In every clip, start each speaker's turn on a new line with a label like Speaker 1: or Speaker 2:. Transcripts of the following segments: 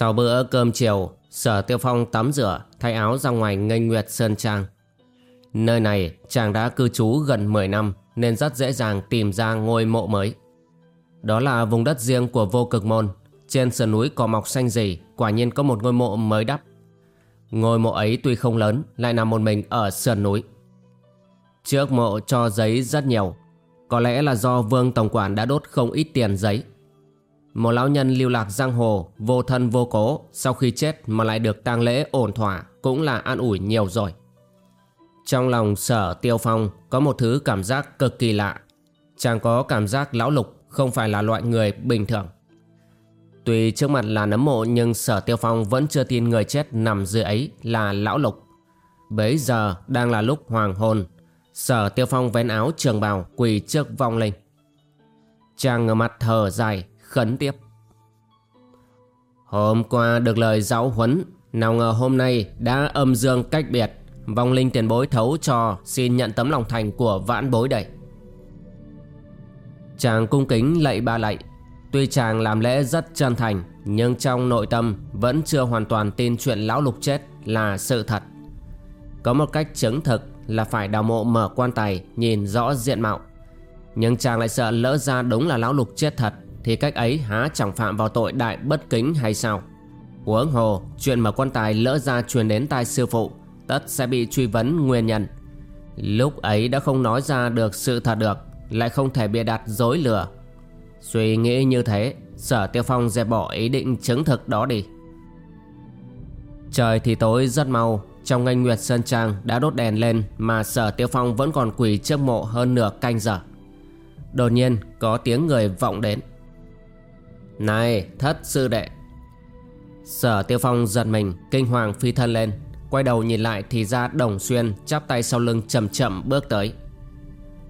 Speaker 1: Sau bữa cơm chiều, Sở Tiêu Phong tắm rửa, thay áo ra ngoài nghênh nguyệt Sơn Trang. Nơi này chàng đã cư trú gần 10 năm nên rất dễ dàng tìm ra ngôi mộ mới. Đó là vùng đất riêng của vô cực môn. Trên sườn núi cỏ mọc xanh dì, quả nhiên có một ngôi mộ mới đắp. Ngôi mộ ấy tuy không lớn, lại nằm một mình ở sườn núi. Trước mộ cho giấy rất nhiều. Có lẽ là do vương tổng quản đã đốt không ít tiền giấy một lão nhân lưu lạc giang hồ, vô thân vô cố, sau khi chết mà lại được tang lễ ổn thỏa cũng là an ủi nhiều rồi. Trong lòng sở tiêu phong có một thứ cảm giác cực kỳ lạ. Chàng có cảm giác lão lục không phải là loại người bình thường. Tuy trước mặt là nấm mộ nhưng sở tiêu phong vẫn chưa tin người chết nằm dưới ấy là lão lục. Bấy giờ đang là lúc hoàng hôn. Sở tiêu phong vén áo trường bào quỳ trước vong linh. Chàng ngửa mặt thở dài khấn tiếp. Hôm qua được lời giáo huấn, nào ngờ hôm nay đã âm dương cách biệt, vong linh tiền bối thấu cho xin nhận tấm lòng thành của vãn bối đây. Chàng cung kính lạy ba lạy, tuy chàng làm lễ rất chân thành, nhưng trong nội tâm vẫn chưa hoàn toàn tin chuyện lão lục chết là sự thật. Có một cách chứng thực là phải đào mộ mở quan tài nhìn rõ diện mạo. Nhưng chàng lại sợ lỡ ra đúng là lão lục chết thật thì cách ấy há chẳng phạm vào tội đại bất kính hay sao? Huống hồ, Chuyện mà quan tài lỡ ra truyền đến tai sư phụ, Tất sẽ bị truy vấn nguyên nhân. Lúc ấy đã không nói ra được sự thật được, Lại không thể bịa đặt dối lừa. Suy nghĩ như thế, Sở Tiêu Phong dẹp bỏ ý định chứng thực đó đi. Trời thì tối rất mau, Trong ngành Nguyệt Sơn Trang đã đốt đèn lên Mà Sở Tiêu Phong vẫn còn quỳ trước mộ hơn nửa canh giờ. Đột nhiên, có tiếng người vọng đến này, thất sư đệ. Sở tiêu phong giật mình, Kinh hoàng phi thân lên. Quay đầu nhìn lại thì ra đồng xuyên Chắp tay sau lưng chậm chậm bước tới.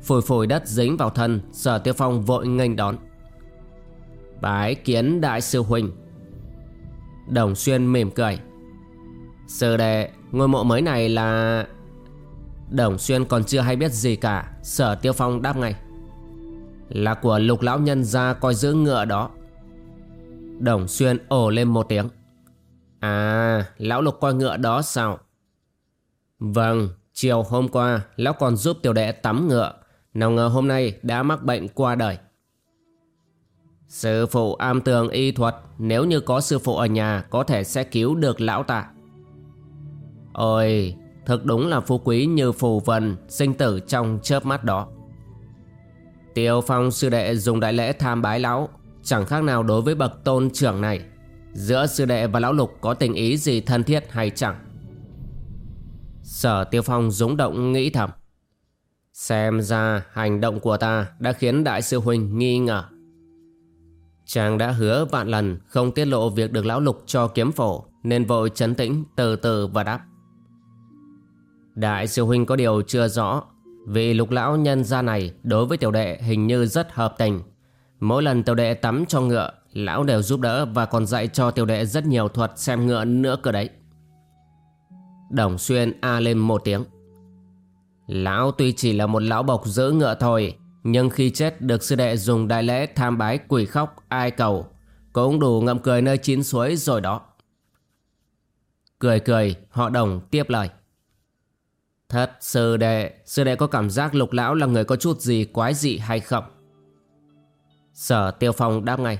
Speaker 1: Phủi phủi đất dính vào thân, Sở tiêu phong vội nghênh đón. Bái kiến đại sư huynh Đồng xuyên mỉm cười. Sư đệ, Ngôi mộ mới này là Đồng xuyên còn chưa hay biết gì cả, Sở tiêu phong đáp ngay. Là của lục lão nhân ra coi giữ ngựa đó. Đồng Xuyên ồ lên một tiếng. À, lão lục coi ngựa đó sao? Vâng, chiều hôm qua lão còn giúp tiểu đệ tắm ngựa. Nào ngờ hôm nay đã mắc bệnh qua đời. Sư phụ am tường y thuật, nếu như có sư phụ ở nhà có thể sẽ cứu được lão ta. Ôi, thật đúng là phú quý như phù vân, sinh tử trong chớp mắt đó. Tiêu phong sư đệ dùng đại lễ tham bái lão Chẳng khác nào đối với bậc tôn trưởng này. Giữa sư đệ và lão lục có tình ý gì thân thiết hay chẳng? Sở Tiêu Phong rúng động nghĩ thầm. Xem ra hành động của ta đã khiến đại sư huynh nghi ngờ. Chàng đã hứa vạn lần không tiết lộ việc được lão lục cho kiếm phổ, Nên vội chấn tĩnh, từ từ và đáp. Đại sư huynh có điều chưa rõ, Vì lục lão nhân gia này đối với tiểu đệ hình như rất hợp tình. Mỗi lần tiểu đệ tắm cho ngựa, Lão đều giúp đỡ và còn dạy cho tiểu đệ rất nhiều thuật xem ngựa nữa cơ đấy. Đồng xuyên a lên một tiếng. Lão tuy chỉ là một lão bộc giữ ngựa thôi, Nhưng khi chết được sư đệ dùng đại lễ tham bái quỷ khóc, ai cầu, Cũng đủ ngậm cười nơi chín suối rồi đó. Cười cười, họ đồng tiếp lời. Thật, sư đệ Sư đệ có cảm giác lục lão là người có chút gì quái dị hay không? Sở Tiêu Phong đáp ngay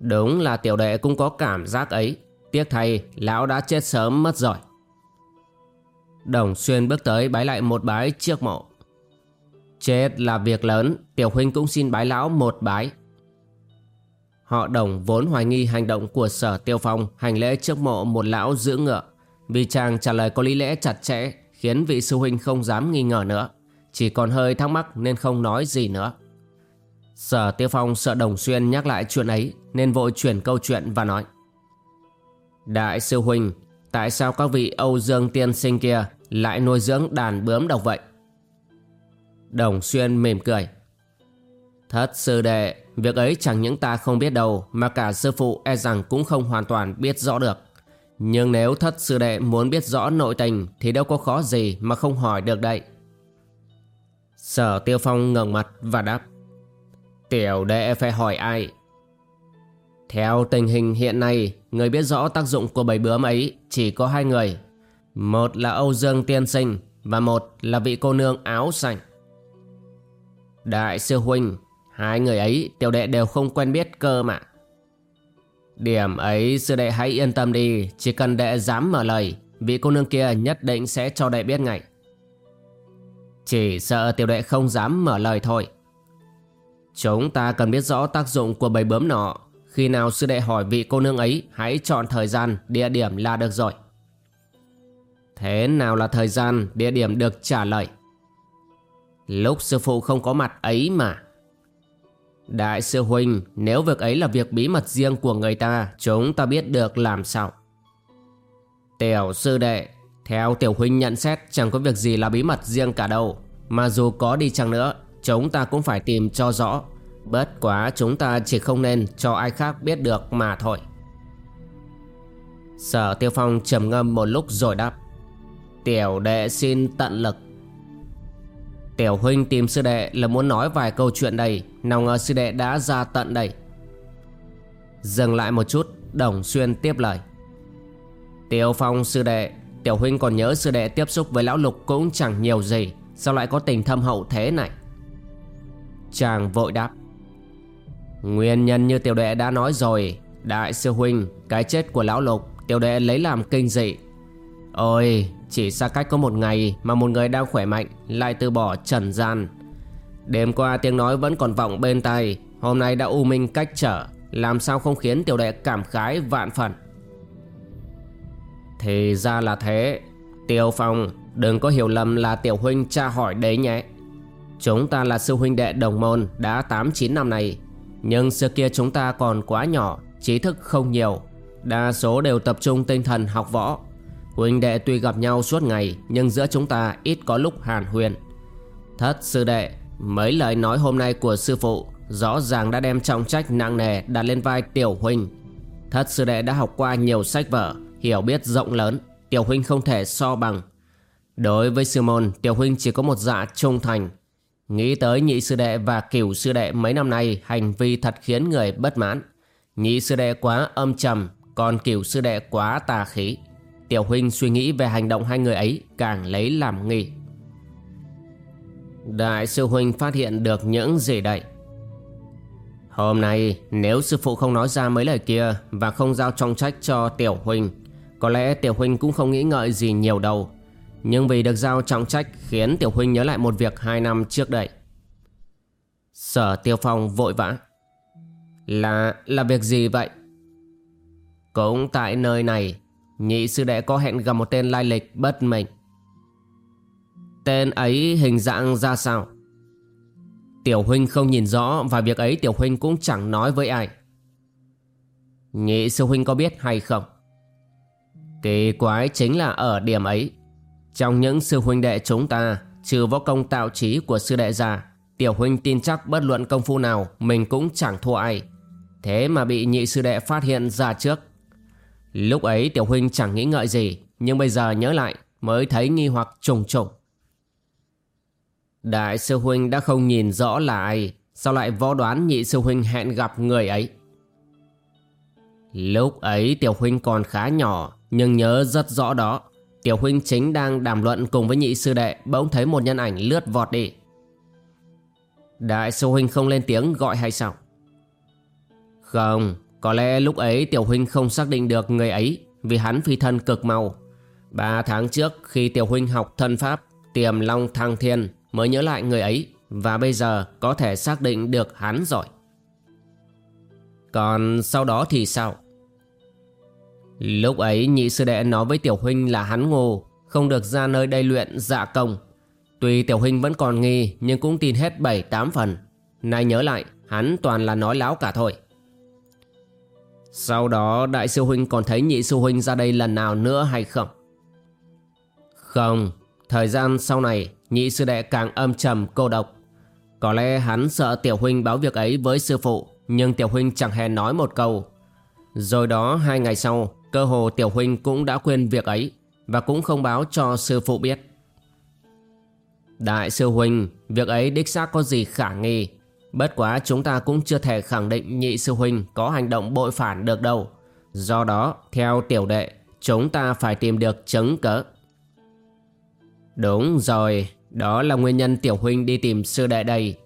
Speaker 1: Đúng là tiểu đệ cũng có cảm giác ấy Tiếc thay lão đã chết sớm mất rồi Đồng Xuyên bước tới bái lại một bái trước mộ. Chết là việc lớn, tiểu huynh cũng xin bái lão một bái. Họ đồng vốn hoài nghi hành động của sở tiêu phong hành lễ trước mộ một lão giữ ngựa. Vì chàng trả lời có lý lẽ chặt chẽ khiến vị sư huynh không dám nghi ngờ nữa. Chỉ còn hơi thắc mắc nên không nói gì nữa. Sở tiêu phong sợ đồng xuyên nhắc lại chuyện ấy nên vội chuyển câu chuyện và nói. Đại sư huynh, tại sao các vị Âu Dương tiên sinh kia lại nuôi dưỡng đàn bướm độc vậy? Đồng xuyên mỉm cười. Thất sư đệ, việc ấy chẳng những ta không biết đâu mà cả sư phụ e rằng cũng không hoàn toàn biết rõ được. Nhưng nếu thất sư đệ muốn biết rõ nội tình thì đâu có khó gì mà không hỏi được đây. Sở Tiêu Phong ngẩng mặt và đáp. Tiểu đệ phải hỏi ai? Theo tình hình hiện nay, người biết rõ tác dụng của bầy bướm ấy chỉ có hai người. Một là Âu Dương Tiên Sinh và một là vị cô nương áo xanh. Đại sư Huynh, hai người ấy tiểu đệ đều không quen biết cơ mà. Điểm ấy sư đệ hãy yên tâm đi, chỉ cần đệ dám mở lời, vị cô nương kia nhất định sẽ cho đệ biết ngay. Chỉ sợ tiểu đệ không dám mở lời thôi. Chúng ta cần biết rõ tác dụng của bầy bướm nọ. Khi nào sư đệ hỏi vị cô nương ấy, hãy chọn thời gian, địa điểm là được rồi. Thế nào là thời gian, địa điểm được trả lời? Lúc sư phụ không có mặt ấy mà. Đại sư Huynh, nếu việc ấy là việc bí mật riêng của người ta, chúng ta biết được làm sao? Tiểu sư đệ, theo Tiểu Huynh nhận xét chẳng có việc gì là bí mật riêng cả đâu. Mà dù có đi chăng nữa, chúng ta cũng phải tìm cho rõ. Bất quá chúng ta chỉ không nên cho ai khác biết được mà thôi. Sở Tiêu Phong trầm ngâm một lúc rồi đáp. Tiểu đệ xin tận lực. Tiểu huynh tìm sư đệ là muốn nói vài câu chuyện đây Nào ngờ sư đệ đã ra tận đây Dừng lại một chút, Đồng Xuyên tiếp lời Tiểu phong sư đệ, Tiểu huynh còn nhớ sư đệ tiếp xúc với lão lục cũng chẳng nhiều gì Sao lại có tình thâm hậu thế này Chàng vội đáp Nguyên nhân như tiểu đệ đã nói rồi Đại sư huynh Cái chết của lão lục Tiểu đệ lấy làm kinh dị Ôi chỉ xa cách có một ngày mà một người đang khỏe mạnh lại từ bỏ trần gian. Đêm qua tiếng nói vẫn còn vọng bên tai, hôm nay đã u minh cách trở, làm sao không khiến tiểu đệ cảm khái vạn phần. Thì ra là thế, Tiêu Phong đừng có hiểu lầm là tiểu huynh tra hỏi đấy nhé. Chúng ta là sư huynh đệ đồng môn đã 8-9 năm này, nhưng xưa kia chúng ta còn quá nhỏ, trí thức không nhiều, đa số đều tập trung tinh thần học võ. Huynh đệ tuy gặp nhau suốt ngày Nhưng giữa chúng ta ít có lúc hàn huyền. Thất sư đệ Mấy lời nói hôm nay của sư phụ Rõ ràng đã đem trọng trách nặng nề đặt lên vai tiểu huynh. Thất sư đệ đã học qua nhiều sách vở Hiểu biết rộng lớn Tiểu huynh không thể so bằng. Đối với sư môn Tiểu huynh chỉ có một dạ trung thành. Nghĩ tới nhị sư đệ và cửu sư đệ mấy năm nay Hành vi thật khiến người bất mãn Nhị sư đệ quá âm trầm Còn cửu sư đệ quá tà khí Tiểu huynh suy nghĩ về hành động hai người ấy càng lấy làm nghi. Đại sư huynh phát hiện được những gì đây? Hôm nay nếu sư phụ không nói ra mấy lời kia và không giao trọng trách cho tiểu huynh, có lẽ tiểu huynh cũng không nghĩ ngợi gì nhiều đâu. Nhưng vì được giao trọng trách khiến tiểu huynh nhớ lại một việc hai năm trước đây. Sở tiêu phong vội vã. Là, là việc gì vậy? Cũng tại nơi này Nhị sư đệ có hẹn gặp một tên lai lịch bất minh Tên ấy hình dạng ra sao Tiểu huynh không nhìn rõ Và việc ấy tiểu huynh cũng chẳng nói với ai Nhị sư huynh có biết hay không Kỳ quái chính là ở điểm ấy trong những sư huynh đệ chúng ta, Trừ võ công tạo trí của sư đệ già Tiểu huynh tin chắc bất luận công phu nào, Mình cũng chẳng thua ai. Thế mà bị nhị sư đệ phát hiện ra trước. Lúc ấy tiểu huynh chẳng nghĩ ngợi gì, Nhưng bây giờ nhớ lại, Mới thấy nghi hoặc trùng trùng. Đại sư huynh đã không nhìn rõ là ai, Sao lại võ đoán nhị sư huynh hẹn gặp người ấy? Lúc ấy tiểu huynh còn khá nhỏ, Nhưng nhớ rất rõ đó. Tiểu huynh chính đang đàm luận cùng với nhị sư đệ, Bỗng thấy một nhân ảnh lướt vọt đi. Đại sư huynh không lên tiếng gọi hay sao? Không, có lẽ lúc ấy tiểu huynh không xác định được người ấy, vì hắn phi thân cực mau. Ba tháng trước, khi tiểu huynh học thân pháp, Tiềm long thăng thiên Mới nhớ lại người ấy, Và bây giờ có thể xác định được hắn rồi. Còn sau đó thì sao? Lúc ấy nhị sư đệ nói với tiểu huynh là hắn ngô Không được ra nơi đây luyện dạ công. Tuy tiểu huynh vẫn còn nghi, Nhưng cũng tin hết 7-8 phần. Nay nhớ lại, Hắn toàn là nói láo cả thôi. Sau đó, đại sư huynh còn thấy nhị sư huynh ra đây lần nào nữa hay không? Không, Thời gian sau này, Nhị sư đệ càng âm trầm, cô độc. Có lẽ hắn sợ tiểu huynh báo việc ấy với sư phụ, Nhưng tiểu huynh chẳng hề nói một câu. Rồi đó, hai ngày sau Cơ hồ tiểu huynh cũng đã quên việc ấy Và cũng không báo cho sư phụ biết Đại sư huynh Việc ấy đích xác có gì khả nghi Bất quá chúng ta cũng chưa thể khẳng định nhị sư huynh có hành động bội phản được đâu. Do đó, theo tiểu đệ, chúng ta phải tìm được chứng cớ. Đúng rồi, đó là nguyên nhân tiểu huynh đi tìm sư đệ đây.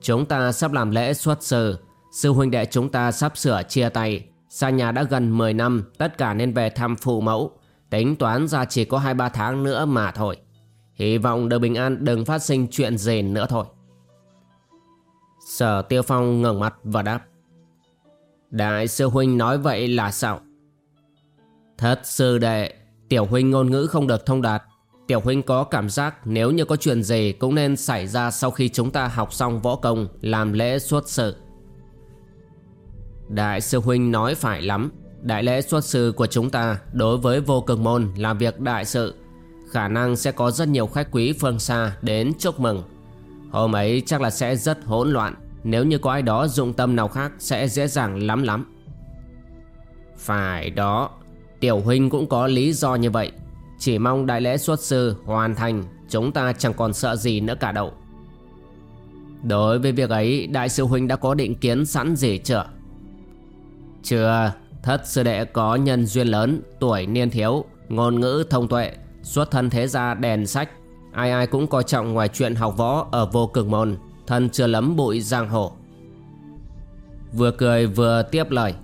Speaker 1: Chúng ta sắp làm lễ xuất sư, sư huynh đệ chúng ta sắp sửa chia tay. Xa nhà đã gần 10 năm, tất cả nên về thăm phụ mẫu. Tính toán ra chỉ có 2-3 tháng nữa mà thôi. Hy vọng đời bình an đừng phát sinh chuyện gì nữa thôi. Sở Tiêu Phong ngẩng mặt và đáp Đại sư huynh nói vậy là sao? Thất sư đệ Tiểu huynh ngôn ngữ không được thông đạt Tiểu huynh có cảm giác nếu như có chuyện gì cũng nên xảy ra sau khi chúng ta học xong võ công làm lễ xuất sự. Đại sư huynh nói phải lắm. Đại lễ xuất sư của chúng ta đối với vô cực môn là việc đại sự. Khả năng sẽ có rất nhiều khách quý phương xa đến chúc mừng. Hôm ấy chắc là sẽ rất hỗn loạn Nếu như có ai đó dụng tâm nào khác Sẽ dễ dàng lắm lắm Phải đó, Tiểu huynh cũng có lý do như vậy Chỉ mong đại lễ xuất sư hoàn thành, Chúng ta chẳng còn sợ gì nữa cả đâu Đối với việc ấy, Đại sư huynh đã có định kiến sẵn gì chưa chưa? Thất sư đệ có nhân duyên lớn, Tuổi niên thiếu, Ngôn ngữ thông tuệ, Xuất thân thế gia đèn sách. Ai ai cũng coi trọng ngoài chuyện học võ ở vô cực môn, Thân chưa lấm bụi giang hồ. Vừa cười vừa tiếp lời.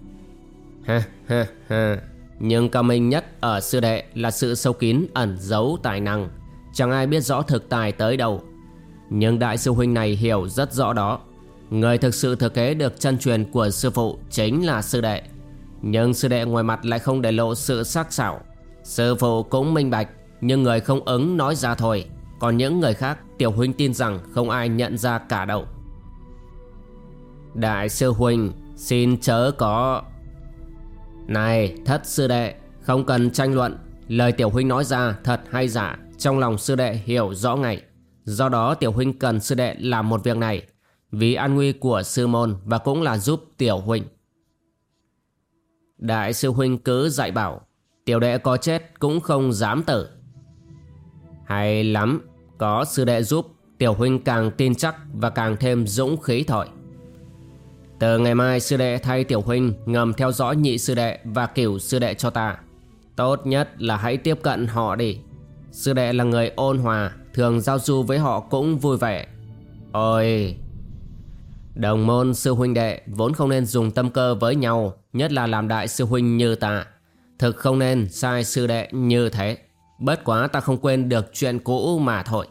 Speaker 1: Ha ha ha. Nhưng cao minh nhất ở sư đệ là sự sâu kín ẩn giấu tài năng. Chẳng ai biết rõ thực tài tới đâu. Nhưng đại sư huynh này hiểu rất rõ đó. Người thực sự thừa kế được chân truyền của sư phụ chính là sư đệ. Nhưng sư đệ ngoài mặt lại không để lộ sự sắc sảo. Sư phụ cũng minh bạch, Nhưng người không ứng nói ra thôi. Còn những người khác, Tiểu huynh tin rằng không ai nhận ra cả đâu. Đại sư huynh, Xin chớ có. Này, thất sư đệ, Không cần tranh luận. Lời tiểu huynh nói ra thật hay giả, Trong lòng sư đệ hiểu rõ ngay. Do đó tiểu huynh cần sư đệ làm một việc này. Vì an nguy của sư môn Và cũng là giúp tiểu huynh Đại sư huynh cứ dạy bảo, Tiểu đệ có chết cũng không dám tử. Hay lắm, có sư đệ giúp, Tiểu huynh càng tin chắc và càng thêm dũng khí thổi. Từ ngày mai sư đệ thay tiểu huynh ngầm theo dõi nhị sư đệ và cửu sư đệ cho ta. Tốt nhất là hãy tiếp cận họ đi. Sư đệ là người ôn hòa, Thường giao du với họ cũng vui vẻ. Ôi! Đồng môn sư huynh đệ vốn không nên dùng tâm cơ với nhau, Nhất là làm đại sư huynh như ta. Thực không nên sai sư đệ như thế. Bất quá ta không quên được chuyện cũ mà thôi.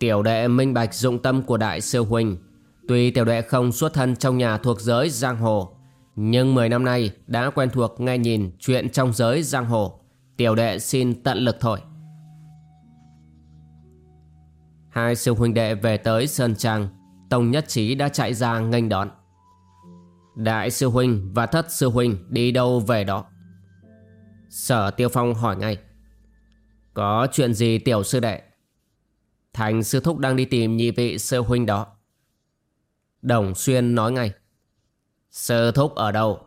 Speaker 1: Tiểu đệ minh bạch dụng tâm của đại sư huynh. Tuy tiểu đệ không xuất thân trong nhà thuộc giới giang hồ, Nhưng 10 năm nay đã quen thuộc nghe nhìn chuyện trong giới giang hồ. Tiểu đệ xin tận lực thôi. Hai sư huynh đệ về tới Sơn Trang. Tông Nhất Trí đã chạy ra nghênh đón. Đại sư huynh và thất sư huynh đi đâu về đó? Sở Tiêu Phong hỏi ngay. Có chuyện gì tiểu sư đệ? Thành sư thúc đang đi tìm nhị vị sư huynh đó. Đồng Xuyên nói ngay. Sư thúc ở đâu?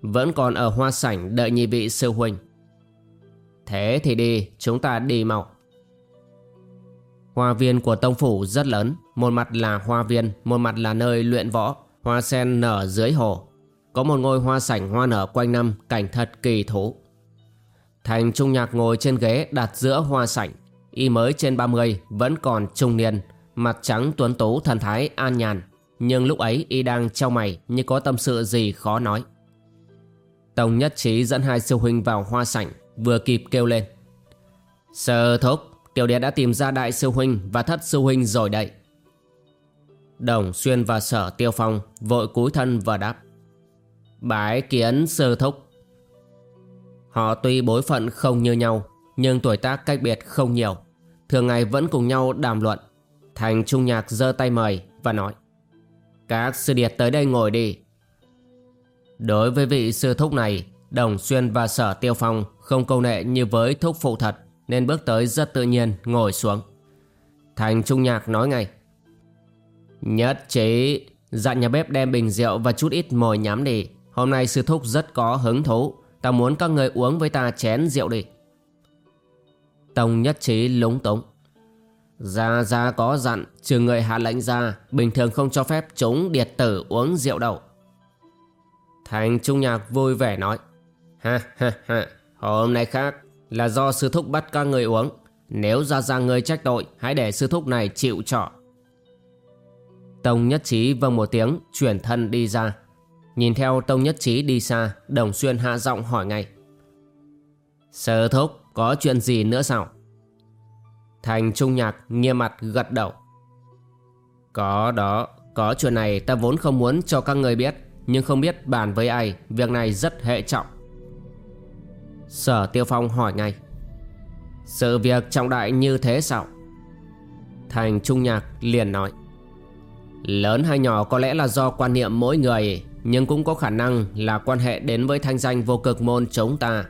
Speaker 1: Vẫn còn ở hoa sảnh đợi nhị vị sư huynh. Thế thì đi, Chúng ta đi mau. Hoa viên của tông phủ rất lớn Một mặt là hoa viên Một mặt là nơi luyện võ Hoa sen nở dưới hồ. Có một ngôi hoa sảnh hoa nở quanh năm Cảnh thật kỳ thú. Thành Trung Nhạc ngồi trên ghế đặt giữa hoa sảnh Y mới trên 30 Vẫn còn trung niên Mặt trắng tuấn tú thần thái an nhàn. Nhưng lúc ấy y đang trao mày Như có tâm sự gì khó nói. Tông nhất trí dẫn hai sư huynh vào hoa sảnh vừa kịp kêu lên. Sơ thúc, tiểu đệ đã tìm ra đại sư huynh và thất sư huynh rồi đây. Đồng Xuyên và Sở Tiêu Phong vội cúi thân và đáp. Bái kiến sư thúc. Họ tuy bối phận không như nhau, nhưng tuổi tác cách biệt không nhiều. Thường ngày vẫn cùng nhau đàm luận. Thành Trung Nhạc giơ tay mời và nói. Các sư điệt tới đây ngồi đi. Đối với vị sư thúc này, Đồng Xuyên và Sở Tiêu Phong không câu nệ như với thúc phụ thật nên bước tới rất tự nhiên ngồi xuống. Thành Trung Nhạc nói ngay. Nhất trí, dặn nhà bếp đem bình rượu và chút ít mồi nhắm đi. Hôm nay sư thúc rất có hứng thú, ta muốn các người uống với ta chén rượu đi. Tông nhất trí lúng túng. Gia Gia có dặn, trừ người hạ lệnh ra, bình thường không cho phép chúng điệt tử uống rượu đâu. Thành Trung Nhạc vui vẻ nói. Ha ha ha, hôm nay khác là do sư thúc bắt các người uống. Nếu ra ra người trách tội, hãy để sư thúc này chịu trọ. Tông Nhất Trí vâng một tiếng, chuyển thân đi ra. Nhìn theo Tông Nhất Trí đi xa, Đồng Xuyên hạ giọng hỏi ngay. Sư thúc, có chuyện gì nữa sao? Thành Trung Nhạc nghiêm mặt gật đầu. Có đó, có chuyện này ta vốn không muốn cho các người biết, nhưng không biết bàn với ai, việc này rất hệ trọng. Sở Tiêu Phong hỏi ngay. Sự việc trọng đại như thế sao? Thành Trung Nhạc liền nói. Lớn hay nhỏ có lẽ là do quan niệm mỗi người, nhưng cũng có khả năng là quan hệ đến với thanh danh vô cực môn chúng ta.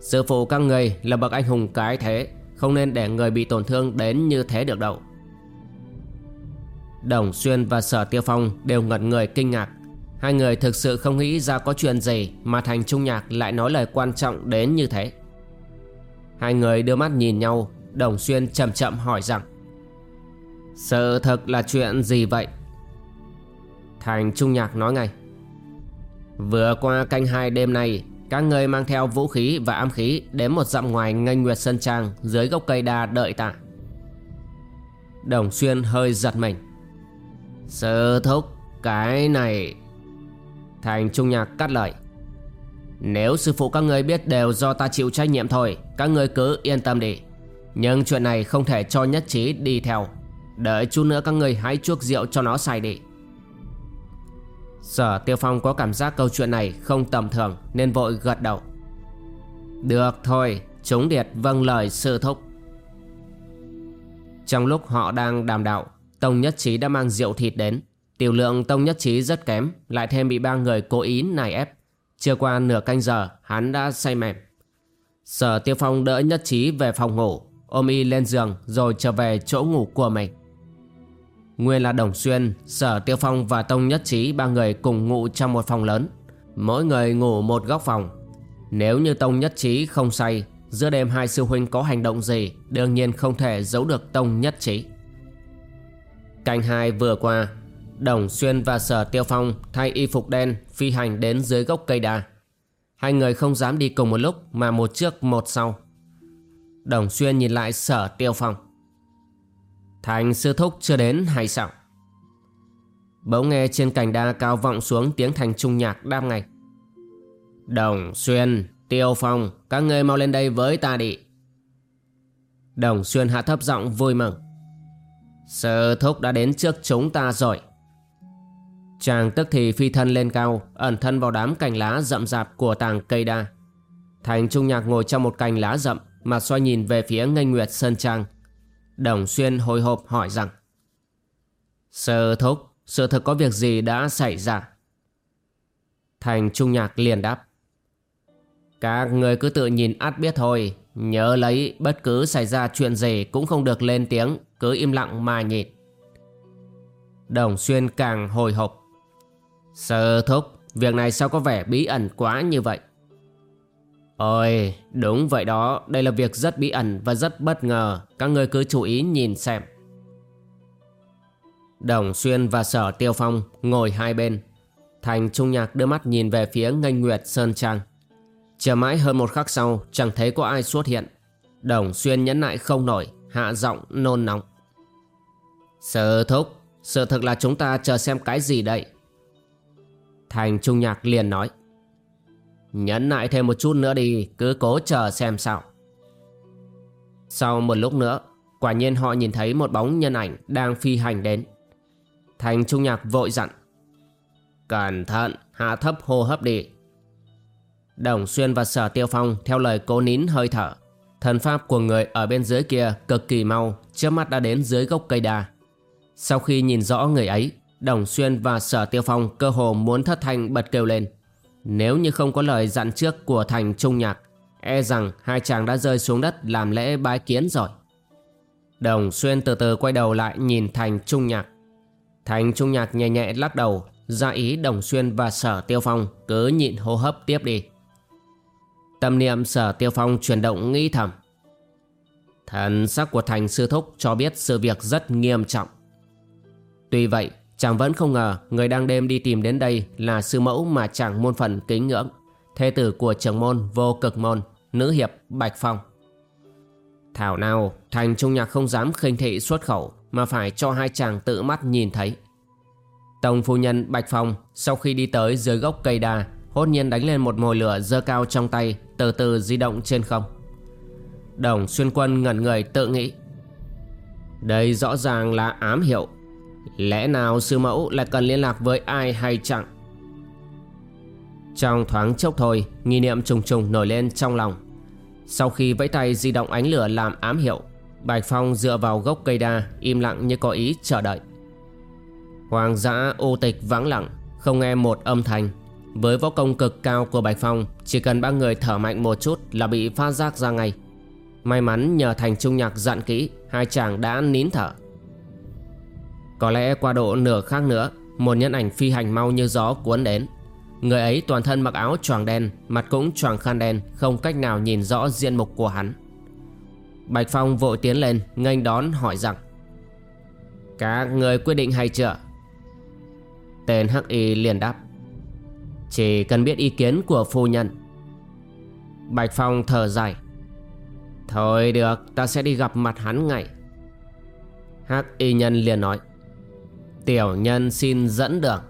Speaker 1: Sư phụ các người là bậc anh hùng cái thế, không nên để người bị tổn thương đến như thế được đâu Đồng Xuyên và Sở Tiêu Phong đều ngẩn người kinh ngạc Hai người thực sự không nghĩ ra có chuyện gì Mà Thành Trung Nhạc lại nói lời quan trọng đến như thế Hai người đưa mắt nhìn nhau, Đồng Xuyên chậm chậm hỏi rằng, Sự thật là chuyện gì vậy? Thành Trung Nhạc nói ngay, Vừa qua canh hai đêm nay, các người mang theo vũ khí và am khí Đến một dặm ngoài nghênh nguyệt sân trang Dưới gốc cây đa đợi ta Đồng xuyên hơi giật mình Sư thúc Cái này Thành Trung Nhạc cắt lời Nếu sư phụ các người biết đều do ta chịu trách nhiệm thôi Các người cứ yên tâm đi Nhưng chuyện này không thể cho nhất trí đi theo Đợi chút nữa các người hãy chuốc rượu cho nó say đi Sở Tiêu Phong có cảm giác câu chuyện này không tầm thường nên vội gật đầu. Được thôi, chúng điệt vâng lời sư thúc. Trong lúc họ đang đàm đạo, Tông Nhất Trí đã mang rượu thịt đến. Tiểu lượng Tông Nhất Trí rất kém, lại thêm bị ba người cố ý nài ép. Chưa qua nửa canh giờ, hắn đã say mềm. Sở Tiêu Phong đỡ Nhất Trí về phòng ngủ, ôm y lên giường rồi trở về chỗ ngủ của mình. Nguyên là Đồng Xuyên, Sở Tiêu Phong và Tông Nhất Trí ba người cùng ngủ trong một phòng lớn. Mỗi người ngủ một góc phòng. Nếu như Tông Nhất Trí không say, giữa đêm hai sư huynh có hành động gì, đương nhiên không thể giấu được Tông Nhất Trí. Canh hai vừa qua, Đồng Xuyên và Sở Tiêu Phong thay y phục đen phi hành đến dưới gốc cây đa. Hai người không dám đi cùng một lúc mà một trước một sau. Đồng Xuyên nhìn lại Sở Tiêu Phong. Thành sư thúc chưa đến hay sao Bỗng nghe trên cành đa cao vọng xuống tiếng thành trung nhạc đam ngay Đồng Xuyên, Tiêu Phong Các ngươi mau lên đây với ta đi Đồng Xuyên hạ thấp giọng vui mừng Sư thúc đã đến trước chúng ta rồi Chàng tức thì phi thân lên cao Ẩn thân vào đám cành lá rậm rạp của tàng cây đa. Thành Trung Nhạc ngồi trong một cành lá rậm Mà xoay nhìn về phía nghênh nguyệt Sơn Trang. Đồng Xuyên hồi hộp hỏi rằng Sơ thúc, sự thật có việc gì đã xảy ra? Thành Trung Nhạc liền đáp Các người cứ tự nhìn át biết thôi Nhớ lấy bất cứ xảy ra chuyện gì cũng không được lên tiếng Cứ im lặng mà nhịn Đồng Xuyên càng hồi hộp Sơ thúc, việc này sao có vẻ bí ẩn quá như vậy? Ôi, đúng vậy đó, đây là việc rất bí ẩn và rất bất ngờ, các người cứ chú ý nhìn xem. Đồng Xuyên và Sở Tiêu Phong ngồi hai bên. Thành Trung Nhạc đưa mắt nhìn về phía ngành nguyệt Sơn Trang. Chờ mãi hơn một khắc sau, chẳng thấy có ai xuất hiện. Đồng Xuyên nhẫn nại không nổi, hạ giọng nôn nóng. Sở thúc, sự thực là chúng ta chờ xem cái gì đây? Thành Trung Nhạc liền nói. Nhấn lại thêm một chút nữa đi, Cứ cố chờ xem sao. Sau một lúc nữa, Quả nhiên họ nhìn thấy một bóng nhân ảnh Đang phi hành đến. Thành Trung Nhạc vội dặn, Cẩn thận, hạ thấp hô hấp đi. Đồng Xuyên và Sở Tiêu Phong Theo lời cố nín hơi thở. Thần pháp của người ở bên dưới kia cực kỳ mau Trước mắt đã đến dưới gốc cây đa. Sau khi nhìn rõ người ấy Đồng Xuyên và Sở Tiêu Phong cơ hồ muốn thất thanh bật kêu lên. Nếu như không có lời dặn trước của thành trung nhạc E rằng hai chàng đã rơi xuống đất làm lễ bái kiến rồi. Đồng xuyên từ từ quay đầu lại nhìn thành trung nhạc. Thành trung nhạc nhẹ nhẹ lắc đầu, Ra ý đồng xuyên và sở tiêu phong cứ nhịn hô hấp tiếp đi. Tâm niệm sở tiêu phong chuyển động nghĩ thầm. Thần sắc của thành sư thúc cho biết sự việc rất nghiêm trọng. Tuy vậy Chàng vẫn không ngờ người đang đêm đi tìm đến đây là sư mẫu mà chàng môn phần kính ngưỡng, thê tử của trưởng môn vô cực môn, nữ hiệp Bạch Phong. Thảo nào thành trung nhạc không dám khinh thị xuất khẩu mà phải cho hai chàng tự mắt nhìn thấy. Tổng phu nhân Bạch Phong sau khi đi tới dưới gốc cây đa hốt nhiên đánh lên một mồi lửa dơ cao trong tay từ từ di động trên không. Đồng xuyên quân ngẩn người tự nghĩ. Đây rõ ràng là ám hiệu Lẽ nào sư mẫu lại cần liên lạc với ai hay chẳng? Trong thoáng chốc thôi, Nghi niệm trùng trùng nổi lên trong lòng. Sau khi vẫy tay di động ánh lửa làm ám hiệu, Bạch Phong dựa vào gốc cây đa, Im lặng như có ý chờ đợi. Hoàng dã ô tịch vắng lặng, Không nghe một âm thanh. Với võ công cực cao của Bạch Phong, Chỉ cần ba người thở mạnh một chút Là bị phát giác ra ngay. May mắn nhờ thành trung nhạc dặn kỹ, Hai chàng đã nín thở có lẽ qua độ nửa khác nữa, Một nhân ảnh phi hành mau như gió cuốn đến. Người ấy toàn thân mặc áo choàng đen, Mặt cũng choàng khăn đen, Không cách nào nhìn rõ diện mục của hắn. Bạch Phong vội tiến lên, nghênh đón hỏi rằng, Các người quyết định hay chưa? Tên Hắc Y liền đáp, Chỉ cần biết ý kiến của phu nhân. Bạch Phong thở dài, Thôi được, ta sẽ đi gặp mặt hắn ngay. Hắc Y nhân liền nói Tiểu nhân xin dẫn đường.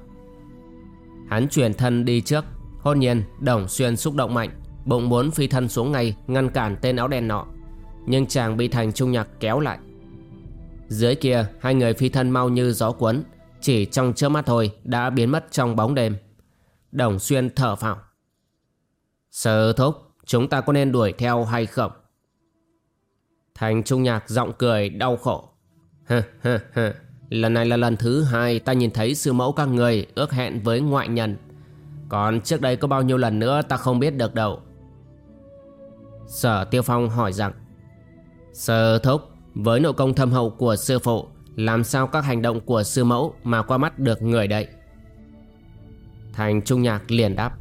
Speaker 1: Hắn chuyển thân đi trước. Hôn nhiên, Đồng Xuyên xúc động mạnh, Bụng muốn phi thân xuống ngay, Ngăn cản tên áo đen nọ. Nhưng chàng bị thành trung nhạc kéo lại. Dưới kia, Hai người phi thân mau như gió cuốn, Chỉ trong chớp mắt thôi Đã biến mất trong bóng đêm. Đồng Xuyên thở phào. Sơ thúc, Chúng ta có nên đuổi theo hay không? Thành trung nhạc giọng cười đau khổ. Hơ hơ hơ Lần này là lần thứ hai ta nhìn thấy sư mẫu các người ước hẹn với ngoại nhân. Còn trước đây có bao nhiêu lần nữa ta không biết được đâu. Sở Tiêu Phong hỏi rằng Sơ thúc, Với nội công thâm hậu của sư phụ, Làm sao các hành động của sư mẫu Mà qua mắt được người đây? Thành Trung Nhạc liền đáp,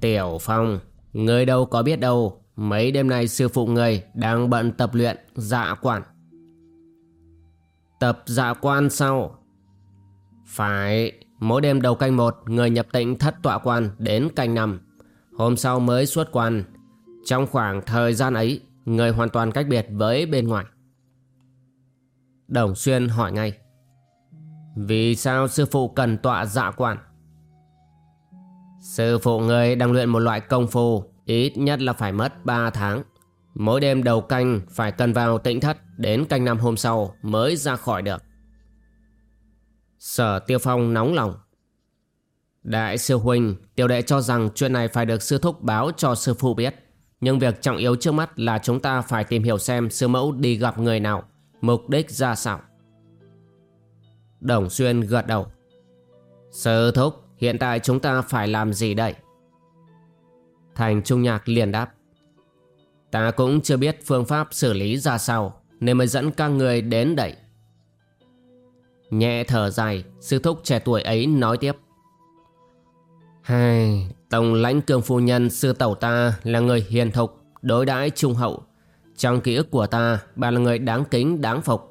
Speaker 1: Tiểu Phong, Người đâu có biết đâu, Mấy đêm nay sư phụ người Đang bận tập luyện dạ quản. Tập dạ quan sau. Phải, Mỗi đêm đầu canh một, Người nhập tịnh thất tọa quan đến canh năm. Hôm sau mới xuất quan. Trong khoảng thời gian ấy, Người hoàn toàn cách biệt với bên ngoài. Đồng Xuyên hỏi ngay, Vì sao sư phụ cần tọa dạ quan? Sư phụ người đang luyện một loại công phu, Ít nhất là phải mất 3 tháng. Mỗi đêm đầu canh phải cần vào tĩnh thất đến canh năm hôm sau mới ra khỏi được. Sở Tiêu Phong nóng lòng. Đại sư Huynh, tiểu đệ cho rằng chuyện này phải được sư thúc báo cho sư phụ biết. Nhưng việc trọng yếu trước mắt là chúng ta phải tìm hiểu xem sư mẫu đi gặp người nào, mục đích ra sao. Đồng Xuyên gật đầu. Sư thúc, hiện tại chúng ta phải làm gì đây? Thành Trung Nhạc liền đáp. Ta cũng chưa biết phương pháp xử lý ra sao, Nên mới dẫn các người đến đây. Nhẹ thở dài, Sư thúc trẻ tuổi ấy nói tiếp. Hai Tổng lãnh cường phu nhân, sư tẩu ta Là người hiền thục, Đối đãi trung hậu. Trong ký ức của ta, Bà là người đáng kính, đáng phục.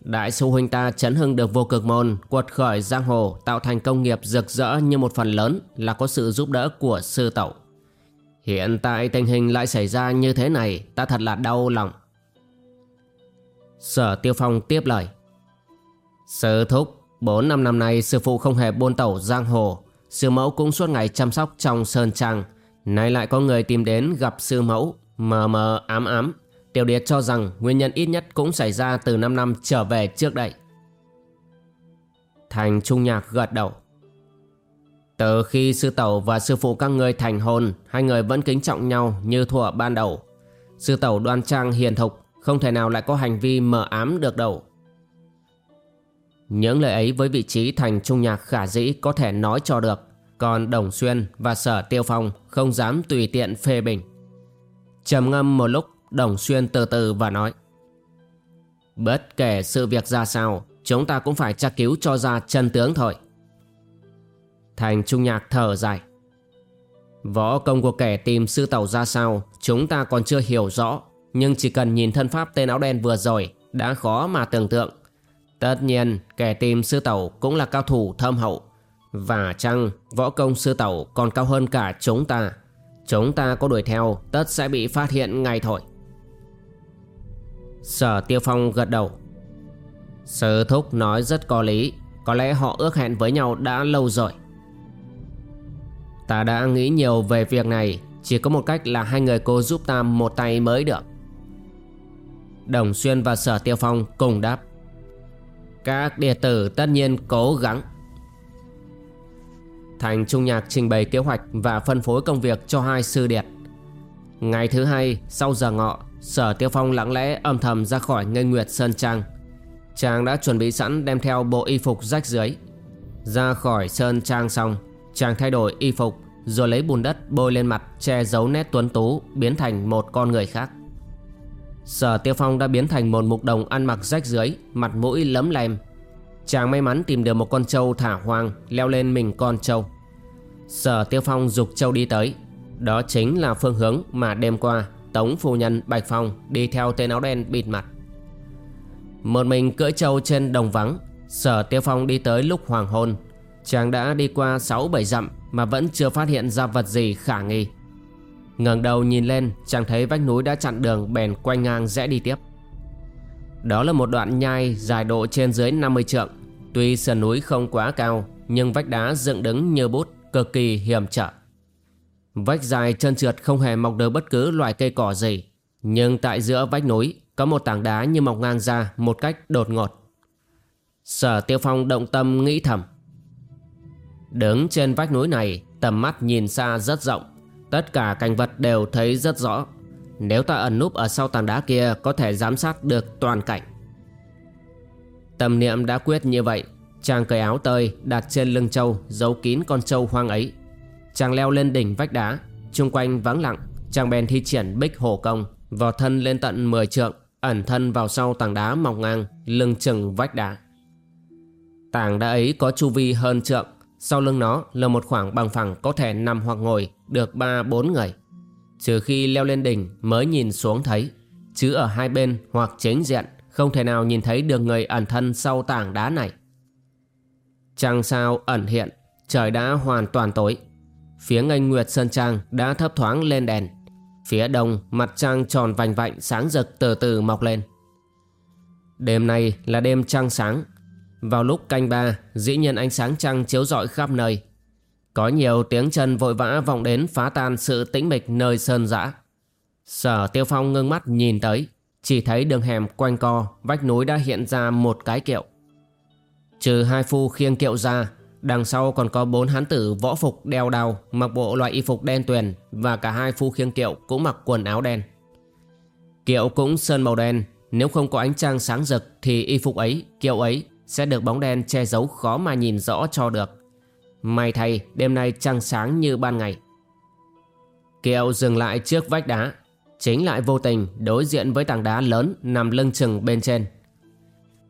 Speaker 1: Đại sư huynh ta chấn hưng được vô cực môn, Quật khởi giang hồ, Tạo thành công nghiệp rực rỡ như một phần lớn Là có sự giúp đỡ của sư tẩu. Hiện tại tình hình lại xảy ra như thế này Ta thật là đau lòng Sở Tiêu Phong tiếp lời Sư thúc Bốn năm năm nay sư phụ không hề buôn tẩu giang hồ Sư mẫu cũng suốt ngày chăm sóc trong sơn trang Nay lại có người tìm đến gặp sư mẫu, mờ mờ ám ám. Tiểu Điệt cho rằng nguyên nhân ít nhất cũng xảy ra từ 5 năm trở về trước đây. Thành Trung Nhạc gật đầu. Từ khi sư tẩu và sư phụ các người thành hôn, hai người vẫn kính trọng nhau như thuở ban đầu. Sư tẩu đoan trang hiền thục, không thể nào lại có hành vi mờ ám được đâu. Những lời ấy với vị trí thành trung nhạc khả dĩ có thể nói cho được, còn Đồng Xuyên và Sở Tiêu Phong không dám tùy tiện phê bình. trầm ngâm một lúc, Đồng Xuyên từ từ và nói Bất kể sự việc ra sao, chúng ta cũng phải tra cứu cho ra chân tướng thôi. Thành Trung Nhạc thở dài. Võ công của kẻ tìm sư tẩu ra sao, chúng ta còn chưa hiểu rõ. Nhưng chỉ cần nhìn thân pháp tên áo đen vừa rồi, đã khó mà tưởng tượng. Tất nhiên, kẻ tìm sư tẩu cũng là cao thủ thâm hậu. Và chăng, võ công sư tẩu còn cao hơn cả chúng ta. Chúng ta có đuổi theo, tất sẽ bị phát hiện ngay thôi. Sở Tiêu Phong gật đầu. Sư Thúc nói rất có lý, có lẽ họ ước hẹn với nhau đã lâu rồi. Ta đã nghĩ nhiều về việc này. Chỉ có một cách là hai người cô giúp ta một tay mới được. Đồng Xuyên và Sở Tiêu Phong cùng đáp. Các đệ tử tất nhiên cố gắng. Thành Trung Nhạc trình bày kế hoạch và phân phối công việc cho hai sư điệt. Ngày thứ hai, sau giờ ngọ, Sở Tiêu Phong lặng lẽ âm thầm ra khỏi ngây nguyệt Sơn Trang. Chàng đã chuẩn bị sẵn đem theo bộ y phục rách dưới. Ra khỏi Sơn Trang xong Chàng thay đổi y phục, Rồi lấy bùn đất bôi lên mặt, Che giấu nét tuấn tú, Biến thành một con người khác. Sở Tiêu Phong đã biến thành một mục đồng ăn mặc rách dưới Mặt mũi lấm lem. Chàng may mắn tìm được một con trâu thả hoang, Leo lên mình con trâu. Sở Tiêu Phong dục trâu đi tới. Đó chính là phương hướng mà đêm qua, Tống phu nhân Bạch Phong Đi theo tên áo đen bịt mặt. Một mình cưỡi trâu trên đồng vắng, Sở Tiêu Phong đi tới lúc hoàng hôn. Chàng đã đi qua 6-7 dặm mà vẫn chưa phát hiện ra vật gì khả nghi. ngẩng đầu nhìn lên, chàng thấy vách núi đã chặn đường bèn quanh ngang rẽ đi tiếp. Đó là một đoạn nhai dài độ trên dưới 50 trượng. Tuy sườn núi không quá cao, nhưng vách đá dựng đứng như bút, cực kỳ hiểm trở. Vách dài chân trượt không hề mọc được bất cứ loại cây cỏ gì. Nhưng tại giữa vách núi có một tảng đá như mọc ngang ra một cách đột ngột. Sở Tiêu Phong động tâm nghĩ thầm. Đứng trên vách núi này, Tầm mắt nhìn xa rất rộng. Tất cả cảnh vật đều thấy rất rõ. Nếu ta ẩn núp ở sau tảng đá kia, Có thể giám sát được toàn cảnh. Tâm niệm đã quyết như vậy. Chàng cởi áo tơi, đặt trên lưng trâu, Giấu kín con trâu hoang ấy. Chàng leo lên đỉnh vách đá. Trung quanh vắng lặng, Chàng bèn thi triển bích hổ công, Vò thân lên tận 10 trượng, Ẩn thân vào sau tảng đá mọc ngang, Lưng chừng vách đá. Tảng đá ấy có chu vi hơn trượng sau lưng nó là một khoảng bằng phẳng có thể nằm hoặc ngồi được ba bốn người. Trừ khi leo lên đỉnh mới nhìn xuống thấy, chứ ở hai bên hoặc chính diện không thể nào nhìn thấy được người ẩn thân sau tảng đá này. Trăng sao ẩn hiện, trời đã hoàn toàn tối. Phía ngành Nguyệt Sơn Trang đã thấp thoáng lên đèn. Phía đông mặt trăng tròn vành vạnh sáng rực từ từ mọc lên. Đêm nay là đêm trăng sáng vào lúc canh ba, dĩ nhiên ánh sáng trăng chiếu rọi khắp nơi. Có nhiều tiếng chân vội vã vọng đến phá tan sự tĩnh mịch nơi sơn dã. Sở Tiêu Phong ngưng mắt nhìn tới, chỉ thấy đường hẻm quanh co, vách núi đã hiện ra một cái kiệu. Trừ hai phu khiêng kiệu ra, đằng sau còn có bốn hán tử võ phục đeo đao, mặc bộ loại y phục đen tuyền và cả hai phu khiêng kiệu cũng mặc quần áo đen. Kiệu cũng sơn màu đen, nếu không có ánh trăng sáng rực thì y phục ấy, kiệu ấy sẽ được bóng đen che giấu khó mà nhìn rõ cho được. May thay đêm nay trăng sáng như ban ngày. Kiều dừng lại trước vách đá, chính lại vô tình đối diện với tảng đá lớn nằm lưng chừng bên trên.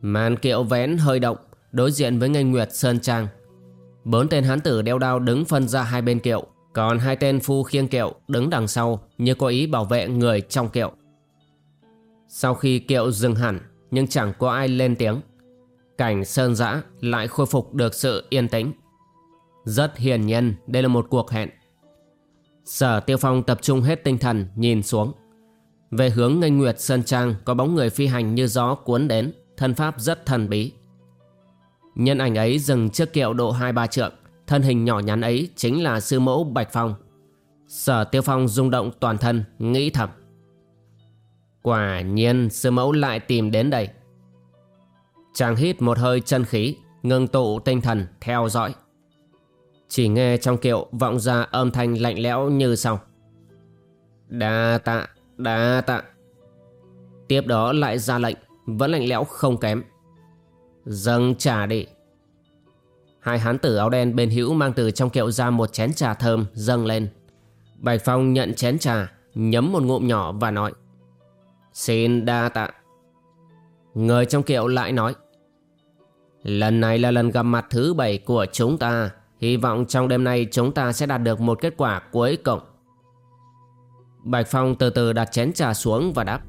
Speaker 1: Màn kiệu vén hơi động, đối diện với ngây nguyệt sơn trang. Bốn tên hán tử đeo đao đứng phân ra hai bên kiệu, còn hai tên phu khiêng kiệu đứng đằng sau như có ý bảo vệ người trong kiệu. Sau khi kiệu dừng hẳn, nhưng chẳng có ai lên tiếng cảnh sơn dã lại khôi phục được sự yên tĩnh. Rất hiển nhiên đây là một cuộc hẹn. Sở Tiêu Phong tập trung hết tinh thần nhìn xuống. Về hướng ngây nguyệt sơn trang có bóng người phi hành như gió cuốn đến, thân pháp rất thần bí. Nhân ảnh ấy dừng trước kiệu độ hai ba trượng, thân hình nhỏ nhắn ấy chính là sư mẫu Bạch Phong. Sở Tiêu Phong rung động toàn thân, nghĩ thầm. Quả nhiên sư mẫu lại tìm đến đây. Chàng hít một hơi chân khí, ngưng tụ tinh thần theo dõi. Chỉ nghe trong kiệu vọng ra âm thanh lạnh lẽo như sau. Đa tạ, đa tạ. Tiếp đó lại ra lệnh, vẫn lạnh lẽo không kém. Dâng trà đi. Hai hán tử áo đen bên hữu mang từ trong kiệu ra một chén trà thơm dâng lên. Bạch Phong nhận chén trà, nhấm một ngụm nhỏ và nói. Xin đa tạ. Người trong kiệu lại nói. Lần này là lần gặp mặt thứ bảy của chúng ta. Hy vọng trong đêm nay chúng ta sẽ đạt được một kết quả cuối cùng. Bạch Phong từ từ đặt chén trà xuống và đáp.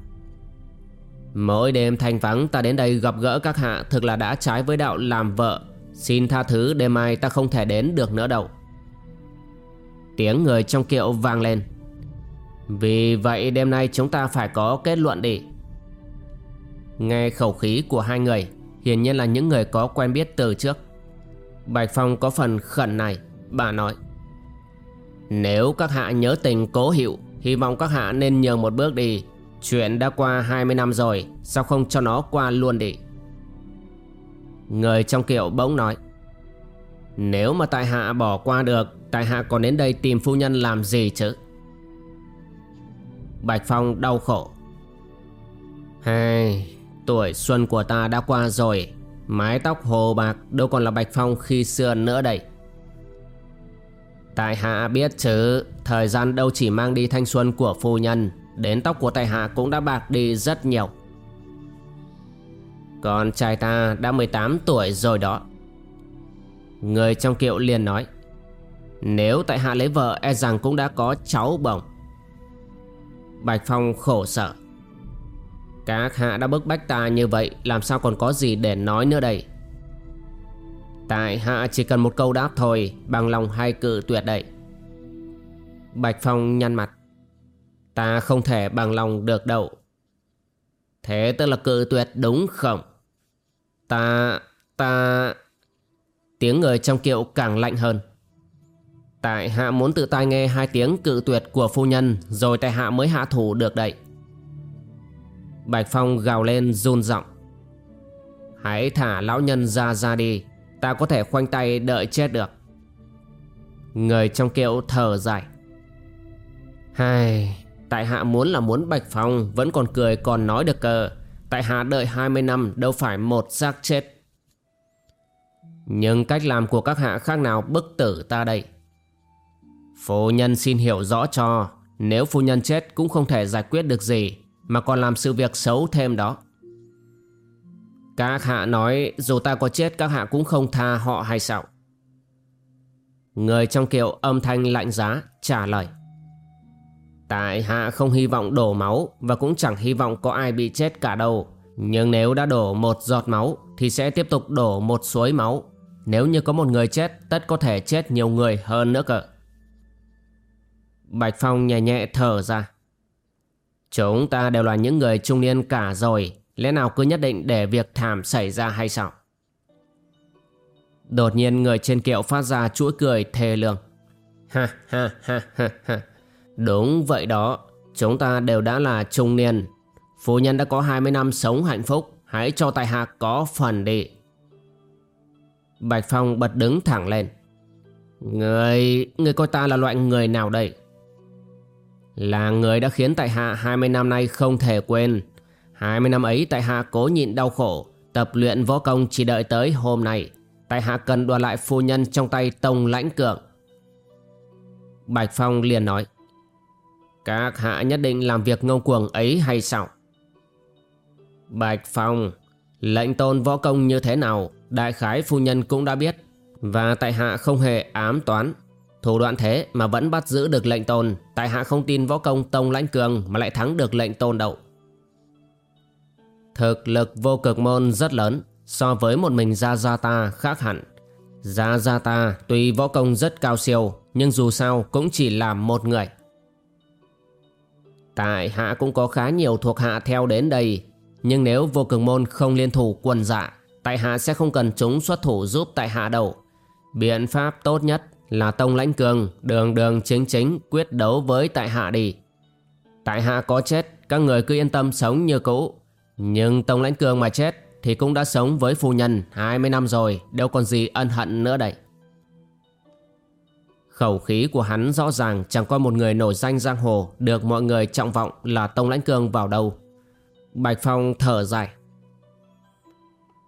Speaker 1: Mỗi đêm thanh vắng ta đến đây gặp gỡ các hạ thực là đã trái với đạo làm vợ. Xin tha thứ đêm mai ta không thể đến được nữa đâu. Tiếng người trong kiệu vang lên. Vì vậy đêm nay chúng ta phải có kết luận đi. Nghe khẩu khí của hai người, hiển nhiên là những người có quen biết từ trước. Bạch Phong có phần khẩn này, bà nói. Nếu các hạ nhớ tình cố hiệu, hy vọng các hạ nên nhường một bước đi. Chuyện đã qua 20 năm rồi Sao không cho nó qua luôn đi? Người trong kiệu bỗng nói. Nếu mà tại hạ bỏ qua được Tại hạ còn đến đây tìm phu nhân làm gì chứ? Bạch Phong đau khổ. Hai Tuổi, xuân của ta đã qua rồi. Mái tóc hồ bạc đâu còn là Bạch Phong khi xưa nữa đây. Tại hạ biết chứ, Thời gian đâu chỉ mang đi thanh xuân của phu nhân, Đến tóc của tại hạ cũng đã bạc đi rất nhiều. Còn trai ta đã 18 tuổi rồi đó. Người trong kiệu liền nói, Nếu tại hạ lấy vợ e rằng cũng đã có cháu bồng. Bạch Phong khổ sở các hạ đã bức bách ta như vậy, Làm sao còn có gì để nói nữa đây? Tại hạ chỉ cần một câu đáp thôi, Bằng lòng hai cự tuyệt đấy. Bạch Phong nhăn mặt. Ta không thể bằng lòng được đâu. Thế tức là cự tuyệt đúng không? Ta Ta, Tiếng người trong kiệu càng lạnh hơn. Tại hạ muốn tự tai nghe hai tiếng cự tuyệt của phu nhân, Rồi tại hạ mới hạ thủ được đấy. Bạch Phong gào lên run giọng. Hãy thả lão nhân ra ra đi, Ta có thể khoanh tay đợi chết được. Người trong kiệu thở dài. Hai Tại hạ muốn là muốn Bạch Phong Vẫn còn cười còn nói được cờ Tại hạ đợi 20 năm, đâu phải một xác chết. Nhưng cách làm của các hạ khác nào bức tử ta đây? Phu nhân xin hiểu rõ cho, Nếu phu nhân chết cũng không thể giải quyết được gì. Mà còn làm sự việc xấu thêm đó Các hạ nói, dù ta có chết, các hạ cũng không tha họ hay sao Người trong kiệu âm thanh lạnh giá trả lời, Tại hạ không hy vọng đổ máu và cũng chẳng hy vọng có ai bị chết cả đâu. Nhưng nếu đã đổ một giọt máu thì sẽ tiếp tục đổ một suối máu. Nếu như có một người chết, tất có thể chết nhiều người hơn nữa cơ. Bạch Phong nhẹ nhẹ thở ra. Chúng ta đều là những người trung niên cả rồi. Lẽ nào cứ nhất định để việc thảm xảy ra hay sao? Đột nhiên người trên kiệu phát ra chuỗi cười thề lương. Ha ha ha ha ha. Đúng vậy đó, chúng ta đều đã là trung niên. Phu nhân đã có 20 năm sống hạnh phúc, hãy cho tài hạ có phần đi. Bạch Phong bật đứng thẳng lên. Người, người coi ta là loại người nào đây? Là người đã khiến tại hạ 20 năm nay không thể quên. 20 năm ấy tại hạ cố nhịn đau khổ, tập luyện võ công chỉ đợi tới hôm nay. Tại hạ cần đoạt lại phu nhân trong tay Tông Lãnh Cường. Bạch Phong liền nói. Các hạ nhất định làm việc ngông cuồng ấy hay sao? Bạch Phong, lệnh tôn võ công như thế nào, đại khái phu nhân cũng đã biết. Và tại hạ không hề ám toán. Thủ đoạn thế mà vẫn bắt giữ được lệnh tôn, tại hạ không tin võ công tông lãnh cường mà lại thắng được lệnh tôn đậu. Thực lực vô cực môn rất lớn, so với một mình Gia Gia ta khác hẳn. Gia Gia ta tuy võ công rất cao siêu, nhưng dù sao cũng chỉ là một người. Tại hạ cũng có khá nhiều thuộc hạ theo đến đây Nhưng nếu vô cực môn không liên thủ quần dạ Tại hạ sẽ không cần chúng xuất thủ giúp tại hạ đâu Biện pháp tốt nhất là Tông Lãnh Cường đường đường chính chính quyết đấu với tại hạ đi. Tại hạ có chết, các người cứ yên tâm sống như cũ. Nhưng Tông Lãnh Cường mà chết thì cũng đã sống với phu nhân 20 năm rồi, đâu còn gì ân hận nữa đây. Khẩu khí của hắn rõ ràng chẳng coi một người nổi danh giang hồ được mọi người trọng vọng là Tông Lãnh Cường vào đâu. Bạch Phong thở dài.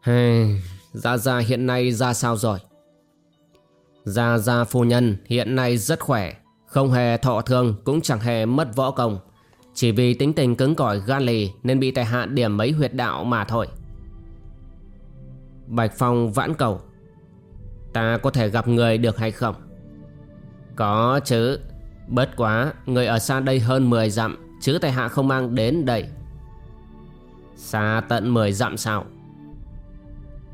Speaker 1: Hey, ra ra hiện nay ra sao rồi? Gia Gia phu nhân hiện nay rất khỏe, không hề thọ thương cũng chẳng hề mất võ công. Chỉ vì tính tình cứng cỏi gan lì nên bị tài hạ điểm mấy huyệt đạo mà thôi. Bạch Phong vãn cầu. Ta có thể gặp người được hay không? Có chứ Bất quá Người ở xa đây hơn 10 dặm Chứ tài hạ không mang đến đây Xa tận 10 dặm sao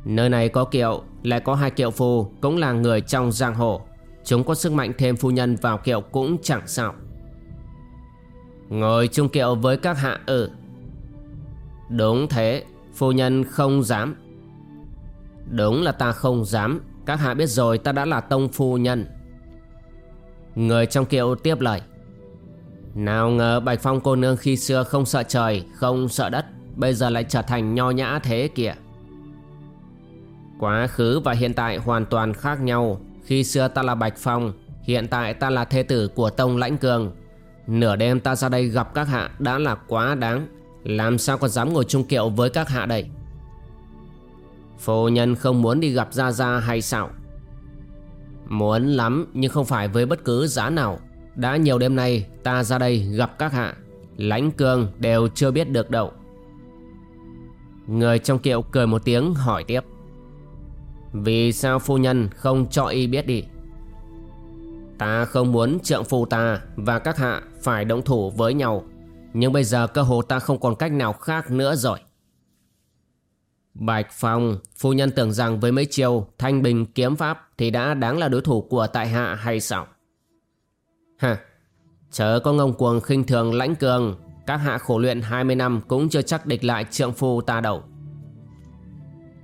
Speaker 1: Nơi này có kiệu, Lại có hai kiệu phu Cũng là người trong giang hồ. Chúng có sức mạnh thêm phu nhân vào kiệu cũng chẳng sao. Ngồi chung kiệu với các hạ ử Đúng thế, Phu nhân không dám. Đúng là ta không dám. Các hạ biết rồi, ta đã là tông phu nhân. Người trong kiệu tiếp lời. Nào ngờ Bạch Phong cô nương khi xưa không sợ trời, Không sợ đất, Bây giờ lại trở thành nho nhã thế kìa. Quá khứ và hiện tại hoàn toàn khác nhau. Khi xưa ta là Bạch Phong, Hiện tại ta là thê tử của Tông Lãnh Cường. Nửa đêm ta ra đây gặp các hạ đã là quá đáng. Làm sao còn dám ngồi chung kiệu với các hạ đây? Phu nhân không muốn đi gặp Gia Gia hay sao Muốn lắm, nhưng không phải với bất cứ giá nào. Đã nhiều đêm nay, ta ra đây gặp các hạ. Lãnh cường đều chưa biết được đâu. Người trong kiệu cười một tiếng, hỏi tiếp. Vì sao phu nhân không cho y biết đi? Ta không muốn trượng phu ta và các hạ phải động thủ với nhau. Nhưng bây giờ cơ hồ ta không còn cách nào khác nữa rồi. Bạch Phong, phu nhân tưởng rằng với mấy chiêu thanh bình kiếm pháp thì đã đáng là đối thủ của tại hạ hay sao? Hả, chớ có ngông cuồng khinh thường lãnh cường, các hạ khổ luyện 20 năm cũng chưa chắc địch lại trượng phu ta đâu.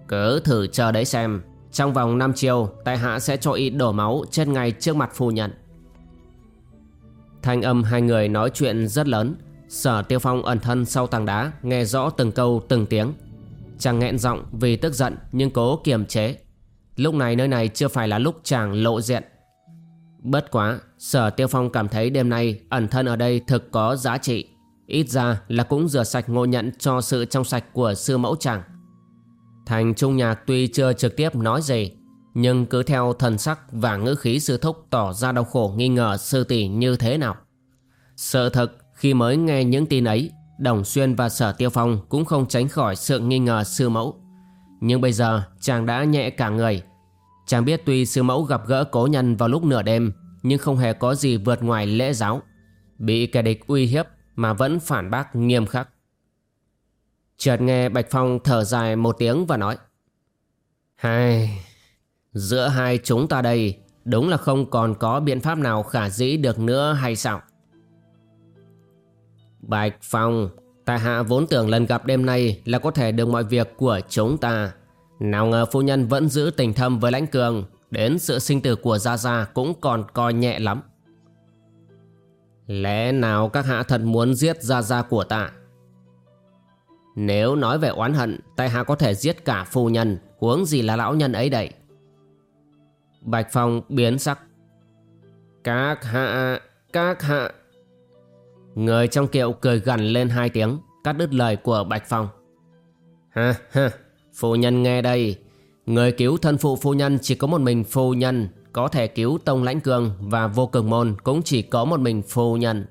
Speaker 1: Cứ thử chờ đấy xem, trong vòng 5 chiều tại hạ sẽ cho y đổ máu chết ngay trước mặt phu nhận Thanh âm hai người nói chuyện rất lớn, sở tiêu phong ẩn thân sau tảng đá nghe rõ từng câu từng tiếng. Chàng nghẹn giọng vì tức giận nhưng cố kiềm chế. Lúc này nơi này chưa phải là lúc chàng lộ diện. Bất quá Sở Tiêu Phong cảm thấy đêm nay Ẩn thân ở đây thực có giá trị. Ít ra là cũng rửa sạch ngộ nhận Cho sự trong sạch của sư mẫu chàng. Thành Trung Nhạc tuy chưa trực tiếp nói gì, Nhưng cứ theo thần sắc và ngữ khí sư thúc Tỏ ra đau khổ nghi ngờ sư tỷ như thế nào Sợ thật khi mới nghe những tin ấy, Đồng Xuyên và Sở Tiêu Phong cũng không tránh khỏi sự nghi ngờ sư mẫu. Nhưng bây giờ, chàng đã nhẹ cả người. Chàng biết tuy sư mẫu gặp gỡ cố nhân vào lúc nửa đêm, nhưng không hề có gì vượt ngoài lễ giáo. Bị kẻ địch uy hiếp mà vẫn phản bác nghiêm khắc. Chợt nghe Bạch Phong thở dài một tiếng và nói Hai, giữa hai chúng ta đây đúng là không còn có biện pháp nào khả dĩ được nữa hay sao? Bạch Phong, tại hạ vốn tưởng lần gặp đêm nay là có thể được mọi việc của chúng ta. Nào ngờ phu nhân vẫn giữ tình thâm với lãnh cường, đến sự sinh tử của Gia Gia cũng còn coi nhẹ lắm. Lẽ nào các hạ thật muốn giết Gia Gia của ta? Nếu nói về oán hận, tại hạ có thể giết cả phu nhân, huống gì là lão nhân ấy đậy. Bạch Phong biến sắc. Các hạ, các hạ... Người trong kiệu cười gằn lên hai tiếng Cắt đứt lời của Bạch Phong Ha ha Phu nhân nghe đây Người cứu thân phụ phu nhân chỉ có một mình phu nhân Có thể cứu Tông Lãnh Cương Và vô cường môn cũng chỉ có một mình phu nhân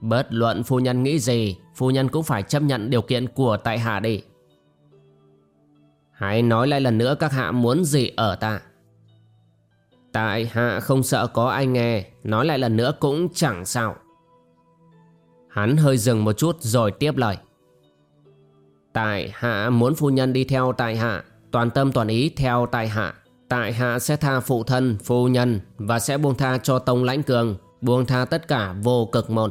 Speaker 1: Bất luận phu nhân nghĩ gì Phu nhân cũng phải chấp nhận điều kiện của tại hạ đi. Hãy nói lại lần nữa các hạ muốn gì ở ta. Tại hạ không sợ có ai nghe Nói lại lần nữa cũng chẳng sao. Hắn hơi dừng một chút rồi tiếp lời. Tại hạ muốn phu nhân đi theo tại hạ Toàn tâm toàn ý theo tại hạ. Tại hạ sẽ tha phụ thân, phu nhân Và sẽ buông tha cho Tông Lãnh Cường Buông tha tất cả vô cực môn.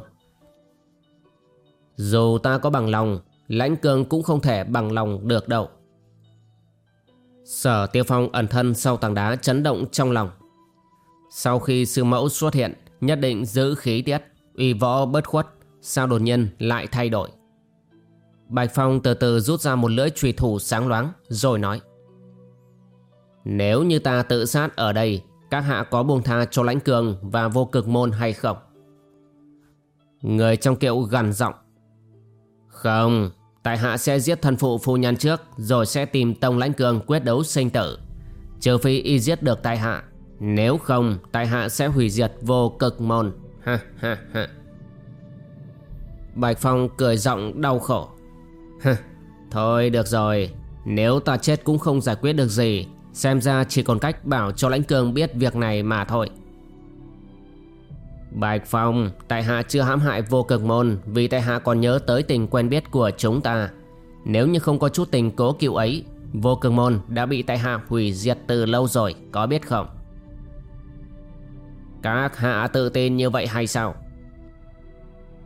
Speaker 1: Dù ta có bằng lòng, Lãnh Cường cũng không thể bằng lòng được đâu. Sở Tiêu Phong ẩn thân sau tảng đá chấn động trong lòng. Sau khi sư mẫu xuất hiện, Nhất định giữ khí tiết, Uy võ bất khuất, Sao đột nhiên lại thay đổi. Bạch Phong từ từ rút ra một lưỡi trùy thủ sáng loáng, Rồi nói. Nếu như ta tự sát ở đây, Các hạ có buông tha cho lãnh cường Và vô cực môn hay không? Người trong kiệu gằn giọng. Không, Tại hạ sẽ giết thân phụ phu nhân trước, Rồi sẽ tìm Tông Lãnh Cường quyết đấu sinh tử. Trừ phi y giết được tại hạ, Nếu không, tại hạ sẽ hủy diệt vô cực môn. Ha ha ha. Bạch Phong cười giọng đau khổ. Ha Thôi được rồi, Nếu ta chết cũng không giải quyết được gì, Xem ra chỉ còn cách bảo cho Lãnh Cường biết việc này mà thôi. Bạch Phong, tại hạ chưa hãm hại vô cực môn vì tại hạ còn nhớ tới tình quen biết của chúng ta. Nếu như không có chút tình cố cựu ấy, vô cực môn đã bị tại hạ hủy diệt từ lâu rồi, có biết không? Các hạ tự tin như vậy hay sao?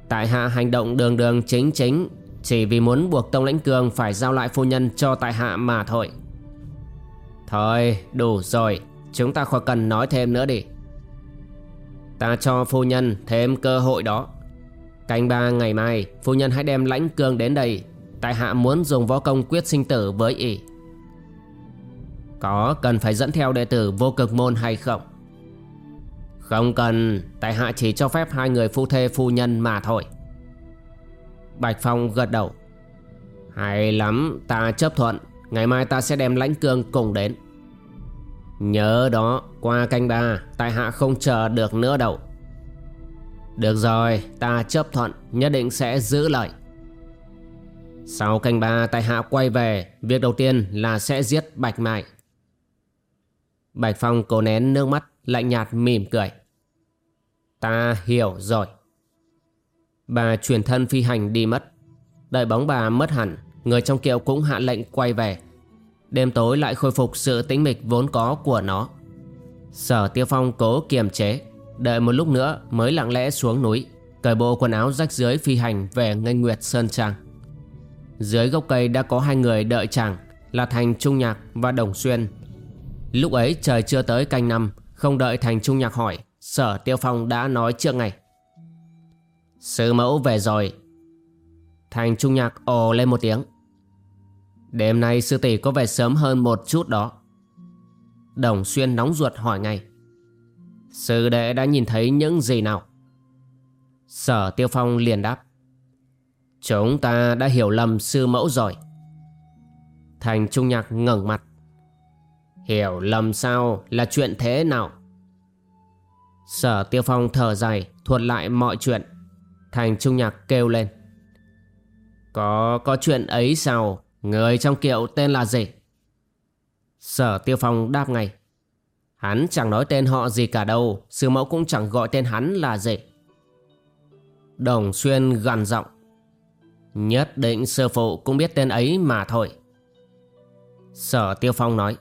Speaker 1: Tại hạ hành động đường đường chính chính chỉ vì muốn buộc Tông Lãnh Cường phải giao lại phu nhân cho tại hạ mà thôi. Thôi, đủ rồi, chúng ta khỏi cần nói thêm nữa đi. Ta cho phu nhân thêm cơ hội đó. Canh ba ngày mai, Phu nhân hãy đem lãnh cương đến đây. Tại hạ muốn dùng võ công quyết sinh tử với ỷ. Có cần phải dẫn theo đệ tử vô cực môn hay không? Không cần, Tại hạ chỉ cho phép hai người phu thê phu nhân mà thôi. Bạch Phong gật đầu. Hay lắm, ta chấp thuận. Ngày mai ta sẽ đem lãnh cương cùng đến. Nhớ đó, qua canh ba, Tại hạ không chờ được nữa đâu. Được rồi, Ta chấp thuận, Nhất định sẽ giữ lời. Sau canh ba, tại hạ quay về, Việc đầu tiên là sẽ giết Bạch Mại Bạch Phong cố nén nước mắt, Lạnh nhạt mỉm cười. Ta hiểu rồi. Bà chuyển thân phi hành đi mất. Đợi bóng bà mất hẳn, Người trong kiệu cũng hạ lệnh quay về. Đêm tối lại khôi phục sự tĩnh mịch vốn có của nó. Sở Tiêu Phong cố kiềm chế, Đợi một lúc nữa mới lặng lẽ xuống núi, Cởi bộ quần áo rách dưới phi hành về ngân nguyệt Sơn Trang. Dưới gốc cây đã có hai người đợi chàng, Là Thành Trung Nhạc và Đồng Xuyên. Lúc ấy trời chưa tới canh năm, Không đợi Thành Trung Nhạc hỏi, Sở Tiêu Phong đã nói trước ngày Sư mẫu về rồi. Thành Trung Nhạc ồ lên một tiếng. Đêm nay sư tỷ có vẻ sớm hơn một chút đó. Đồng xuyên nóng ruột hỏi ngay. Sư đệ đã nhìn thấy những gì nào? Sở Tiêu Phong liền đáp. Chúng ta đã hiểu lầm sư mẫu rồi. Thành Trung Nhạc ngẩng mặt. Hiểu lầm sao? Là chuyện thế nào? Sở Tiêu Phong thở dài, thuật lại mọi chuyện. Thành Trung Nhạc kêu lên. Có có chuyện ấy sao? Người trong kiệu tên là gì? Sở Tiêu Phong đáp ngay. Hắn chẳng nói tên họ gì cả đâu, sư mẫu cũng chẳng gọi tên hắn là gì. Đồng Xuyên gằn giọng. Nhất định sư phụ cũng biết tên ấy mà thôi. Sở Tiêu Phong nói.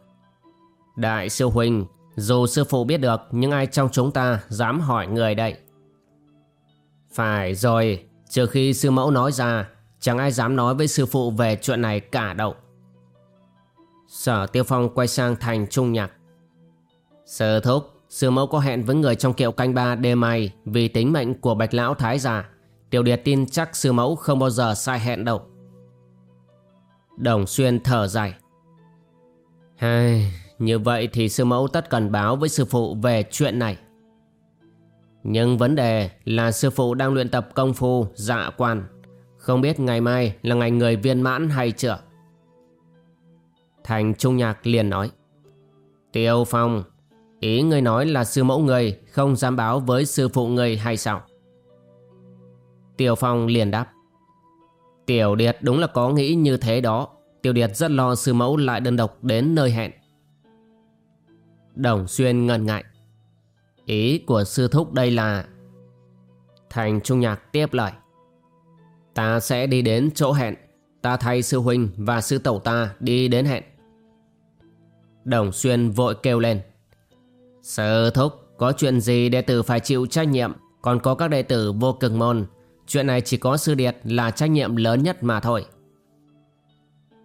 Speaker 1: Đại sư Huynh, dù sư phụ biết được nhưng ai trong chúng ta dám hỏi người đây? Phải rồi, trừ khi sư mẫu nói ra Chẳng ai dám nói với sư phụ về chuyện này cả đâu. Sở Tiêu Phong quay sang thành trung nhạc. Sở thúc Sư mẫu có hẹn với người trong kiệu canh ba đêm mai Vì tính mệnh của bạch lão thái già. Tiểu Điệt tin chắc sư mẫu không bao giờ sai hẹn đâu. Đồng Xuyên thở dài. Hai, Như vậy thì sư mẫu tất cần báo với sư phụ về chuyện này. Nhưng vấn đề là sư phụ đang luyện tập công phu dạ quan không biết ngày mai là ngày người viên mãn hay chưa? Thành Trung Nhạc liền nói, Tiêu Phong, Ý ngươi nói là sư mẫu người Không dám báo với sư phụ người hay sao? Tiêu Phong liền đáp, Tiểu Điệt đúng là có nghĩ như thế đó. Tiểu Điệt rất lo sư mẫu lại đơn độc đến nơi hẹn. Đồng Xuyên ngần ngại, Ý của sư thúc đây là? Thành Trung Nhạc tiếp lời Ta sẽ đi đến chỗ hẹn. Ta thay sư huynh và sư tẩu ta đi đến hẹn. Đồng Xuyên vội kêu lên. Sư thúc, Có chuyện gì đệ tử phải chịu trách nhiệm? Còn có các đệ tử vô cực môn. Chuyện này chỉ có sư điệt là trách nhiệm lớn nhất mà thôi.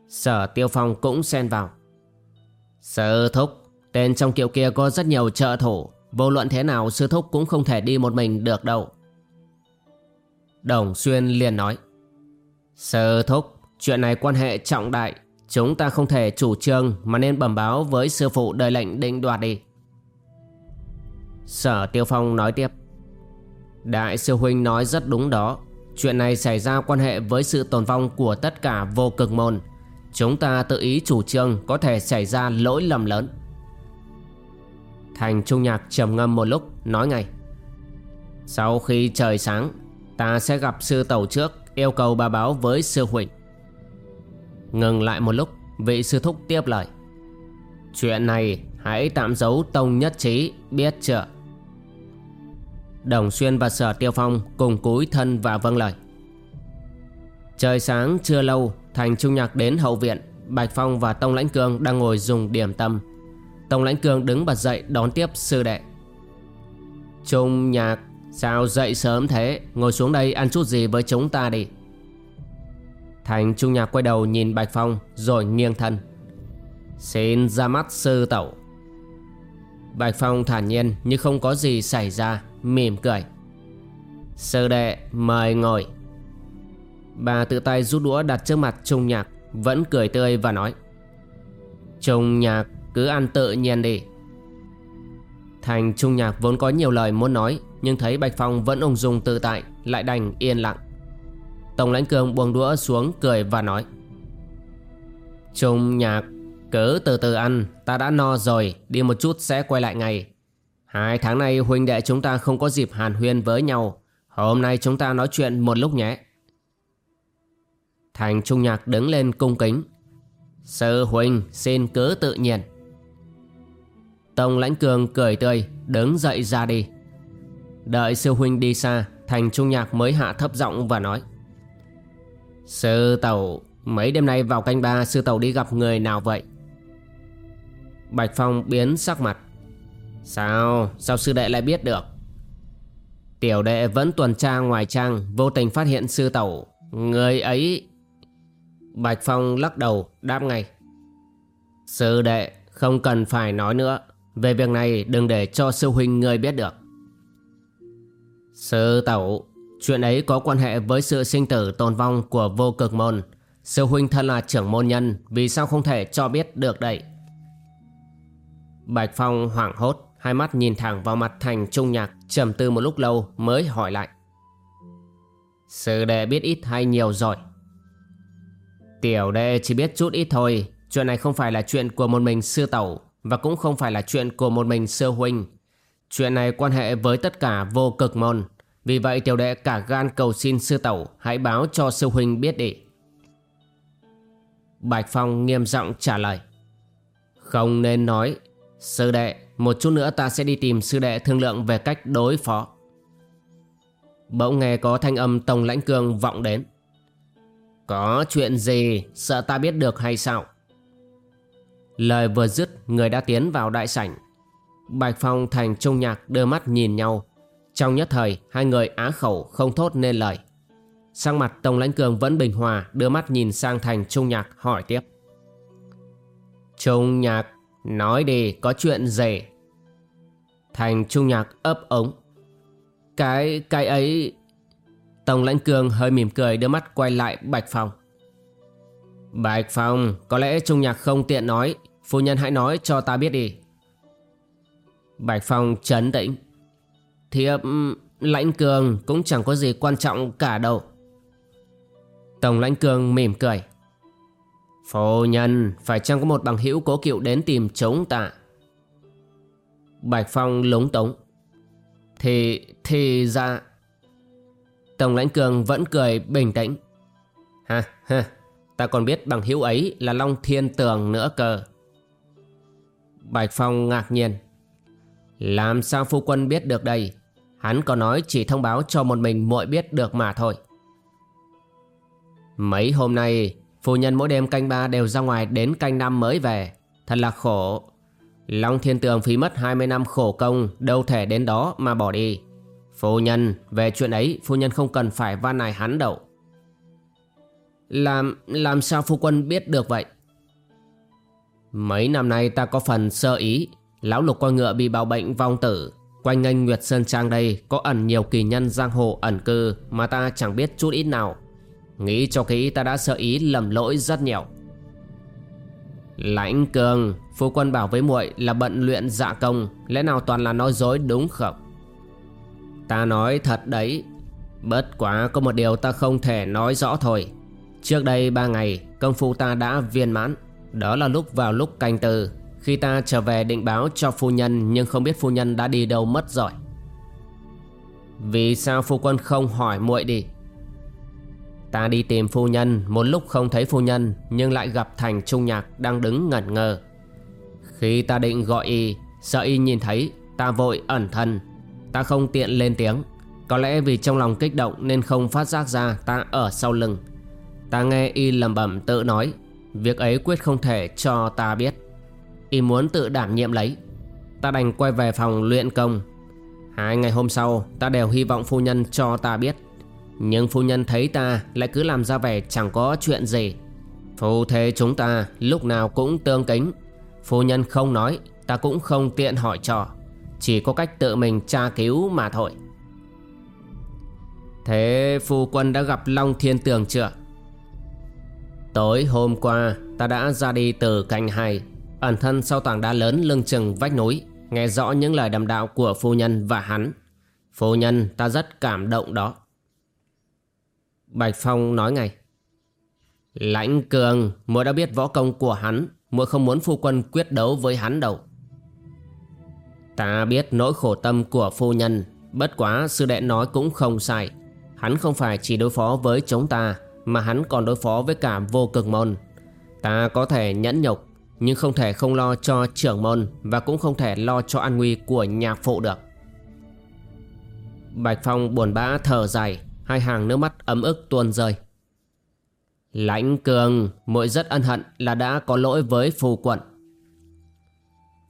Speaker 1: Sở Tiêu Phong cũng xen vào. Sư thúc, Tên trong kiệu kia có rất nhiều trợ thủ. Vô luận thế nào, sư thúc cũng không thể đi một mình được đâu. Đồng Xuyên liền nói Sư thúc, Chuyện này quan hệ trọng đại. Chúng ta không thể chủ trương Mà nên bẩm báo với sư phụ đời lệnh định đoạt đi. Sở Tiêu Phong nói tiếp, Đại sư Huynh nói rất đúng đó. Chuyện này xảy ra quan hệ với sự tồn vong của tất cả vô cực môn. Chúng ta tự ý chủ trương có thể xảy ra lỗi lầm lớn. Thành Trung Nhạc trầm ngâm một lúc, nói ngay, Sau khi trời sáng Ta sẽ gặp sư tẩu trước, Yêu cầu bà báo với sư huynh. Ngừng lại một lúc, Vị sư thúc tiếp lời. Chuyện này hãy tạm giấu tông nhất trí, Biết chưa? Đồng Xuyên và Sở Tiêu Phong Cùng cúi thân và vâng lời. Trời sáng chưa lâu, Thành Trung Nhạc đến hậu viện, Bạch Phong và Tông Lãnh Cương đang ngồi dùng điểm tâm. Tông Lãnh Cương đứng bật dậy đón tiếp sư đệ. Trung Nhạc Sao dậy sớm thế? Ngồi xuống đây ăn chút gì với chúng ta đi. Thành Trung Nhạc quay đầu nhìn Bạch Phong Rồi nghiêng thân. Xin ra mắt sư tẩu. Bạch Phong thản nhiên như không có gì xảy ra, Mỉm cười. Sư đệ, mời ngồi. Bà tự tay rút đũa đặt trước mặt Trung Nhạc, Vẫn cười tươi và nói, Trung Nhạc, cứ ăn tự nhiên đi. Thành Trung Nhạc vốn có nhiều lời muốn nói nhưng thấy Bạch Phong vẫn ung dung tự tại, Lại đành yên lặng. Tổng lãnh cường buông đũa xuống, cười và nói, Trung Nhạc, cứ từ từ ăn, Ta đã no rồi, Đi một chút sẽ quay lại ngày Hai tháng nay huynh đệ chúng ta không có dịp hàn huyên với nhau, Hôm nay chúng ta nói chuyện một lúc nhé. Thành Trung Nhạc đứng lên cung kính, Sư huynh, xin cứ tự nhiên. Tông Lãnh Cường cười tươi, Đứng dậy ra đi. Đợi sư huynh đi xa, Thành Trung Nhạc mới hạ thấp giọng và nói. Sư Tẩu, Mấy đêm nay vào canh ba, Sư Tẩu đi gặp người nào vậy? Bạch Phong biến sắc mặt. Sao? Sao sư đệ lại biết được? Tiểu đệ vẫn tuần tra ngoài trang, Vô tình phát hiện sư tẩu. Người ấy Bạch Phong lắc đầu, đáp ngay. Sư đệ, không cần phải nói nữa. Về việc này đừng để cho sư huynh người biết được. Sư tẩu. Chuyện ấy có quan hệ với sự sinh tử tồn vong của vô cực môn. Sư huynh thân là trưởng môn nhân, Vì sao không thể cho biết được đây? Bạch Phong hoảng hốt, Hai mắt nhìn thẳng vào mặt thành trung nhạc, trầm tư một lúc lâu mới hỏi lại. Sư đệ biết ít hay nhiều rồi? Tiểu đệ chỉ biết chút ít thôi. Chuyện này không phải là chuyện của một mình sư tẩu, và cũng không phải là chuyện của một mình sư huynh. Chuyện này quan hệ với tất cả vô cực môn. Vì vậy tiểu đệ cả gan cầu xin sư tẩu hãy báo cho sư huynh biết đi. Bạch Phong nghiêm giọng trả lời. Không nên nói. Sư đệ, một chút nữa ta sẽ đi tìm sư đệ thương lượng về cách đối phó. Bỗng nghe có thanh âm Tông Lãnh Cương vọng đến. Có chuyện gì sợ ta biết được hay sao? Lời vừa dứt người đã tiến vào đại sảnh Bạch Phong thành trung nhạc đưa mắt nhìn nhau. Trong nhất thời, hai người á khẩu không thốt nên lời. Sang mặt Tông Lãnh Cường vẫn bình hòa, Đưa mắt nhìn sang thành trung nhạc, hỏi tiếp. Trung nhạc, Nói đi, có chuyện gì? Thành trung nhạc ấp ống. Cái cái ấy Tông Lãnh Cường hơi mỉm cười đưa mắt quay lại Bạch Phong. Bạch Phong, Có lẽ Trung nhạc không tiện nói. Phu nhân hãy nói cho ta biết đi. Bạch Phong chấn tĩnh. Thiếp, lãnh cường cũng chẳng có gì quan trọng cả đâu. Tổng lãnh cường mỉm cười. Phu nhân, phải chăng có một bằng hữu cố cựu đến tìm chúng ta? Bạch Phong lúng túng. Thì thì ra Tổng lãnh cường vẫn cười bình tĩnh. Ha ha, Ta còn biết bằng hữu ấy là Long Thiên Tường nữa cơ. Bạch Phong ngạc nhiên. Làm sao phu quân biết được đây? Hắn có nói chỉ thông báo cho một mình muội biết được mà thôi. Mấy hôm nay, Phu nhân mỗi đêm canh ba đều ra ngoài đến canh năm mới về. Thật là khổ. Long Thiên Tường phí mất 20 năm khổ công Đâu thể đến đó mà bỏ đi. Phu nhân, Về chuyện ấy, phu nhân không cần phải van nài hắn đâu. Làm Làm sao phu quân biết được vậy? Mấy năm nay ta có phần sơ ý Lão lục con ngựa bị bào bệnh vong tử. Quanh ngành Nguyệt Sơn Trang đây Có ẩn nhiều kỳ nhân giang hồ ẩn cư Mà ta chẳng biết chút ít nào. Nghĩ cho kỹ ta đã sợ ý lầm lỗi rất nhiều. Lãnh cường, Phu quân bảo với muội là bận luyện dạ công, Lẽ nào toàn là nói dối đúng không? Ta nói thật đấy. Bất quá có một điều ta không thể nói rõ thôi. Trước đây ba ngày, Công phu ta đã viên mãn. Đó là lúc vào lúc canh tư. Khi ta trở về định báo cho phu nhân, Nhưng không biết phu nhân đã đi đâu mất rồi. Vì sao phu quân không hỏi muội đi? Ta đi tìm phu nhân, Một lúc không thấy phu nhân, Nhưng lại gặp thành trung nhạc đang đứng ngẩn ngơ. Khi ta định gọi y, Sợ y nhìn thấy, Ta vội ẩn thân. Ta không tiện lên tiếng. Có lẽ vì trong lòng kích động Nên không phát giác ra ta ở sau lưng. Ta nghe y lầm bẩm tự nói, Việc ấy quyết không thể cho ta biết. Y muốn tự đảm nhiệm lấy. Ta đành quay về phòng luyện công. Hai ngày hôm sau, Ta đều hy vọng phu nhân cho ta biết. Nhưng phu nhân thấy ta Lại cứ làm ra vẻ chẳng có chuyện gì. Phu thế chúng ta lúc nào cũng tương kính. Phu nhân không nói, Ta cũng không tiện hỏi trò. Chỉ có cách tự mình tra cứu mà thôi. Thế phu quân đã gặp Long Thiên Tường chưa? Tối hôm qua, ta đã ra đi từ cạnh hai. Ẩn thân sau tảng đá lớn lưng chừng vách núi, Nghe rõ những lời đàm đạo của phu nhân và hắn. Phu nhân ta rất cảm động đó. Bạch Phong nói ngay, Lãnh cường, Muội đã biết võ công của hắn, Muội không muốn phu quân quyết đấu với hắn đâu. Ta biết nỗi khổ tâm của phu nhân, Bất quá sư đệ nói cũng không sai. Hắn không phải chỉ đối phó với chúng ta, Mà hắn còn đối phó với cả vô cực môn. Ta có thể nhẫn nhục nhưng không thể không lo cho trưởng môn Và cũng không thể lo cho an nguy của nhạc phụ được. Bạch Phong buồn bã thở dài, Hai hàng nước mắt ấm ức tuôn rơi. Lãnh cường, muội rất ân hận là đã có lỗi với phù quận.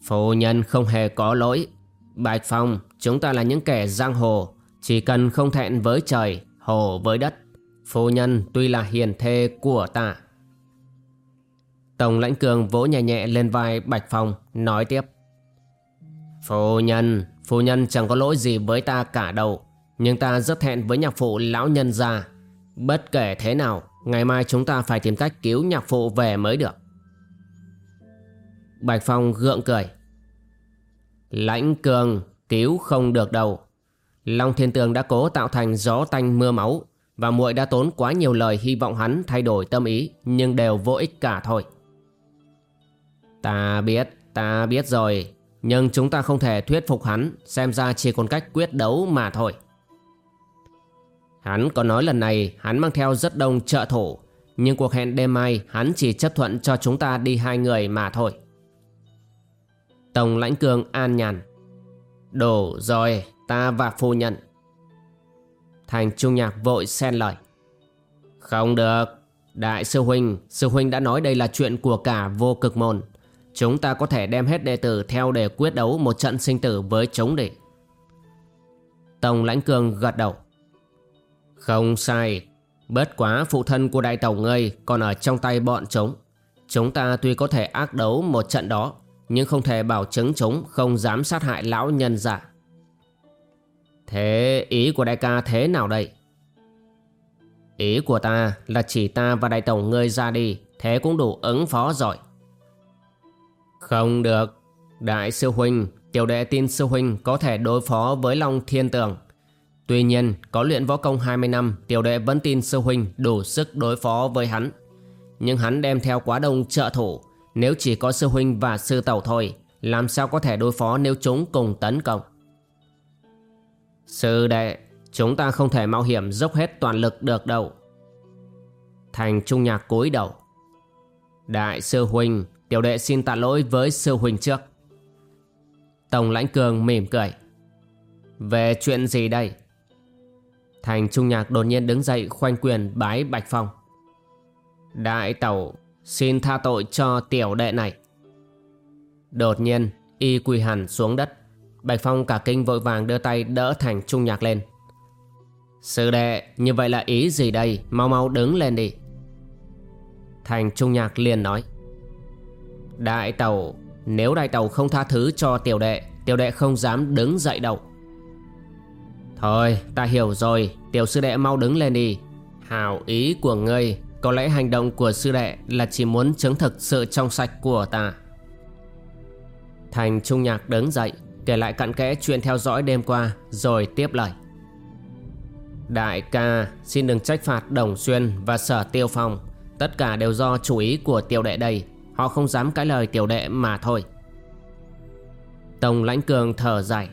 Speaker 1: Phu nhân không hề có lỗi. Bạch Phong, chúng ta là những kẻ giang hồ, Chỉ cần không thẹn với trời, Hồ với đất. Phu nhân tuy là hiền thê của ta. Tổng lãnh cường vỗ nhẹ nhẹ lên vai Bạch Phong, Nói tiếp. Phu nhân Phu nhân chẳng có lỗi gì với ta cả đâu, Nhưng ta rất hẹn với nhạc phụ lão nhân gia. Bất kể thế nào, Ngày mai chúng ta phải tìm cách cứu nhạc phụ về mới được. Bạch Phong gượng cười. Lãnh cường, cứu không được đâu. Long Thiên Tường đã cố tạo thành gió tanh mưa máu, Và muội đã tốn quá nhiều lời hy vọng hắn thay đổi tâm ý, Nhưng đều vô ích cả thôi. Ta biết, ta biết rồi. Nhưng chúng ta không thể thuyết phục hắn Xem ra chỉ còn cách quyết đấu mà thôi. Hắn có nói lần này hắn mang theo rất đông trợ thủ. Nhưng cuộc hẹn đêm mai hắn chỉ chấp thuận cho chúng ta đi hai người mà thôi. Tổng lãnh cường an nhàn. Đủ rồi ta và phu nhận Thành trung nhạc vội xen lời. Không được. Đại sư huynh Sư huynh đã nói đây là chuyện của cả vô cực môn. Chúng ta có thể đem hết đệ tử theo để quyết đấu một trận sinh tử với chống địch Tổng lãnh cường gật đầu. Không sai. Bớt quá phụ thân của đại tổng ngươi còn ở trong tay bọn chúng. Chúng ta tuy có thể ác đấu một trận đó, nhưng không thể bảo chứng chúng không dám sát hại lão nhân giả. Thế ý của đại ca thế nào đây? Ý của ta là chỉ ta và đại tổng ngươi ra đi, Thế cũng đủ ứng phó rồi. Không được. Đại sư huynh, Tiểu đệ tin sư huynh có thể đối phó với Long Thiên Tường. Tuy nhiên, có luyện võ công 20 năm, Tiểu đệ vẫn tin sư huynh đủ sức đối phó với hắn. Nhưng hắn đem theo quá đông trợ thủ. Nếu chỉ có sư huynh và sư tẩu thôi, Làm sao có thể đối phó nếu chúng cùng tấn công? Sư đệ, Chúng ta không thể mạo hiểm dốc hết toàn lực được đâu. Thành trung nhạc cúi đầu. Đại sư huynh Tiểu đệ xin tạ lỗi với sư huynh trước. Tổng lãnh cường mỉm cười. Về chuyện gì đây? Thành trung nhạc đột nhiên đứng dậy khoanh quyền bái Bạch Phong. Đại tẩu, Xin tha tội cho tiểu đệ này. Đột nhiên, Y quỳ hẳn xuống đất. Bạch Phong cả kinh vội vàng đưa tay đỡ thành trung nhạc lên. Sư đệ, như vậy là ý gì đây? Mau mau đứng lên đi. Thành trung nhạc liền nói. Đại tàu. Nếu đại tàu không tha thứ cho tiểu đệ tiểu đệ không dám đứng dậy đâu. Thôi, ta hiểu rồi. Tiểu sư đệ mau đứng lên đi. Hào ý của ngươi, Có lẽ hành động của sư đệ Là chỉ muốn chứng thực sự trong sạch của ta. Thành Trung Nhạc đứng dậy, Kể lại cặn kẽ chuyện theo dõi đêm qua, Rồi tiếp lời. Đại ca, xin đừng trách phạt Đồng Xuyên và Sở Tiêu Phong. Tất cả đều do chủ ý của tiểu đệ đây. Họ không dám cãi lời tiểu đệ mà thôi. Tổng lãnh cường thở dài.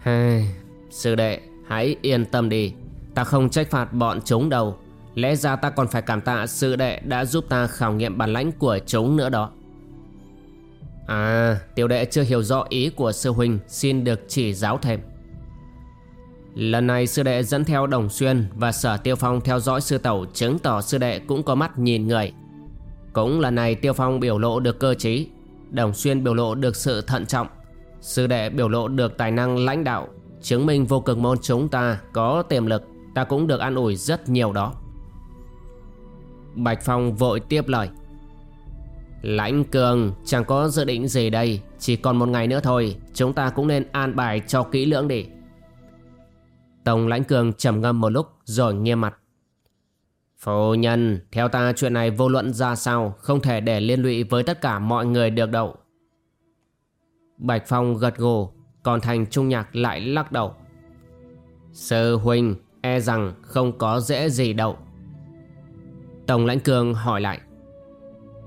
Speaker 1: Hai, Sư đệ hãy yên tâm đi. Ta không trách phạt bọn chúng đâu Lẽ ra ta còn phải cảm tạ sư đệ đã giúp ta khảo nghiệm bản lãnh của chúng nữa đó. À tiểu đệ chưa hiểu rõ ý của sư huynh Xin được chỉ giáo thêm. Lần này sư đệ dẫn theo Đồng Xuyên và Sở Tiêu Phong theo dõi sư tẩu chứng tỏ sư đệ cũng có mắt nhìn người. Cũng lần này Tiêu Phong biểu lộ được cơ trí, Đồng Xuyên biểu lộ được sự thận trọng, sư đệ biểu lộ được tài năng lãnh đạo, chứng minh vô cực môn chúng ta có tiềm lực, ta cũng được an ủi rất nhiều đó. Bạch Phong vội tiếp lời. Lãnh cường chẳng có dự định gì đây Chỉ còn một ngày nữa thôi Chúng ta cũng nên an bài cho kỹ lưỡng đi Tổng lãnh cường trầm ngâm một lúc rồi nghiêm mặt. Phu nhân, theo ta chuyện này vô luận ra sao không thể để liên lụy với tất cả mọi người được đâu. Bạch Phong gật gù, còn Thành Trung Nhạc lại lắc đầu. Sư huynh e rằng không có dễ gì đâu. Tổng lãnh cường hỏi lại.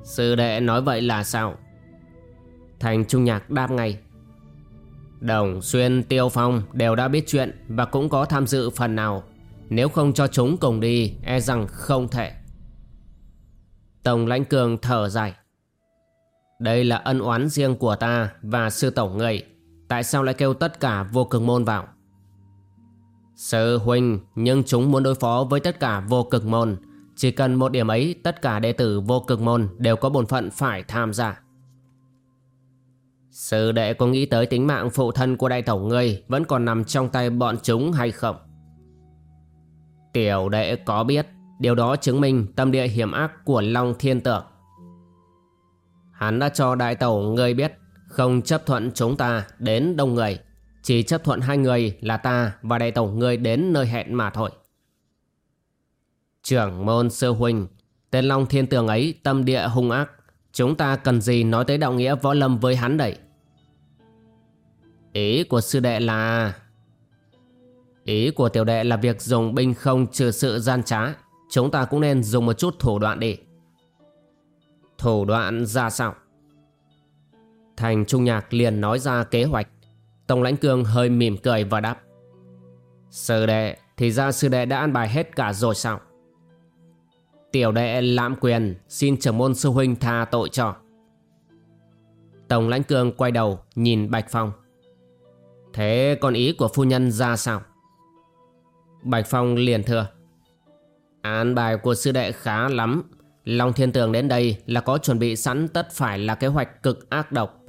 Speaker 1: Sư đệ nói vậy là sao? Thành Trung Nhạc đáp ngay. Đồng Xuyên Tiêu Phong đều đã biết chuyện và cũng có tham dự phần nào. Nếu không cho chúng cùng đi, e rằng không thể. Tổng lãnh cường thở dài. Đây là ân oán riêng của ta và sư tổng người. Tại sao lại kêu tất cả vô cực môn vào? Sư huynh, nhưng chúng muốn đối phó với tất cả vô cực môn. Chỉ cần một điểm ấy, tất cả đệ tử vô cực môn đều có bổn phận phải tham gia. Sư đệ có nghĩ tới tính mạng phụ thân của đại tổng ngươi Vẫn còn nằm trong tay bọn chúng hay không Tiểu đệ có biết, Điều đó chứng minh tâm địa hiểm ác của Long Thiên Tượng. Hắn đã cho đại tẩu ngươi biết, Không chấp thuận chúng ta đến đông người, Chỉ chấp thuận hai người là ta và đại tẩu ngươi đến nơi hẹn mà thôi. Trưởng môn sư huynh, Tên Long Thiên Tường ấy tâm địa hung ác, Chúng ta cần gì nói tới đạo nghĩa võ lâm với hắn đây? Ý của sư đệ là... Ý của tiểu đệ là việc dùng binh không trừ sự gian trá Chúng ta cũng nên dùng một chút thủ đoạn đi Thủ đoạn ra sao? Thành Trung Nhạc liền nói ra kế hoạch Tổng lãnh cương hơi mỉm cười và đáp Sư đệ, Thì ra sư đệ đã an bài hết cả rồi sao? Tiểu đệ lãm quyền, Xin trưởng môn sư huynh tha tội cho Tổng lãnh cương quay đầu, nhìn Bạch Phong Thế còn ý của phu nhân ra sao? Bạch Phong liền thừa Án bài của sư đệ khá lắm. Long Thiên Tường đến đây là có chuẩn bị sẵn tất phải là kế hoạch cực ác độc.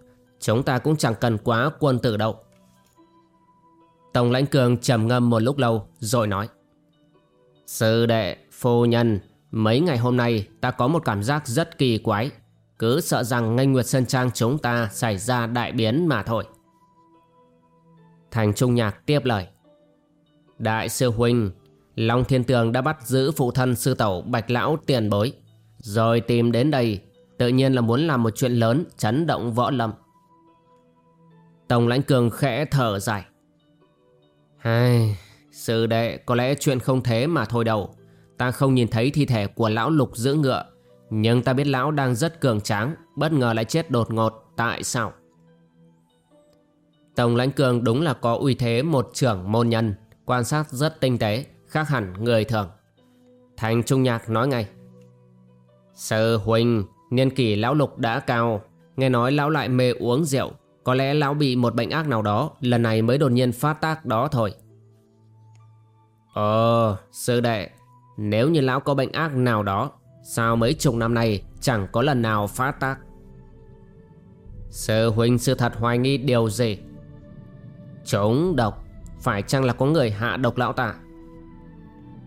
Speaker 1: Chúng ta cũng chẳng cần quá quân tử đâu. Tổng lãnh cường trầm ngâm một lúc lâu rồi nói. Sư đệ, phu nhân Mấy ngày hôm nay ta có một cảm giác rất kỳ quái. Cứ sợ rằng ngay nguyệt sơn trang chúng ta xảy ra đại biến mà thôi. Thành Trung Nhạc tiếp lời. Đại sư Huynh Long Thiên Tường đã bắt giữ phụ thân sư tẩu Bạch Lão tiền bối. Rồi tìm đến đây Tự nhiên là muốn làm một chuyện lớn Chấn động võ lâm. Tổng lãnh cường khẽ thở dài. Hai Sư đệ có lẽ chuyện không thế mà thôi đâu. Ta không nhìn thấy thi thể của lão lục giữ ngựa Nhưng ta biết lão đang rất cường tráng Bất ngờ lại chết đột ngột Tại sao? Tổng lãnh cường đúng là có uy thế một trưởng môn nhân, quan sát rất tinh tế, khác hẳn người thường. Thành Trung Nhạc nói ngay. Sư huynh, niên kỷ lão lục đã cao, nghe nói lão lại mê uống rượu, có lẽ lão bị một bệnh ác nào đó, lần này mới đột nhiên phát tác đó thôi. Ờ, sư đệ, nếu như lão có bệnh ác nào đó, sao mấy chục năm nay chẳng có lần nào phát tác? Sư huynh sư thật hoài nghi điều gì? Chống độc phải chăng là có người hạ độc lão ta?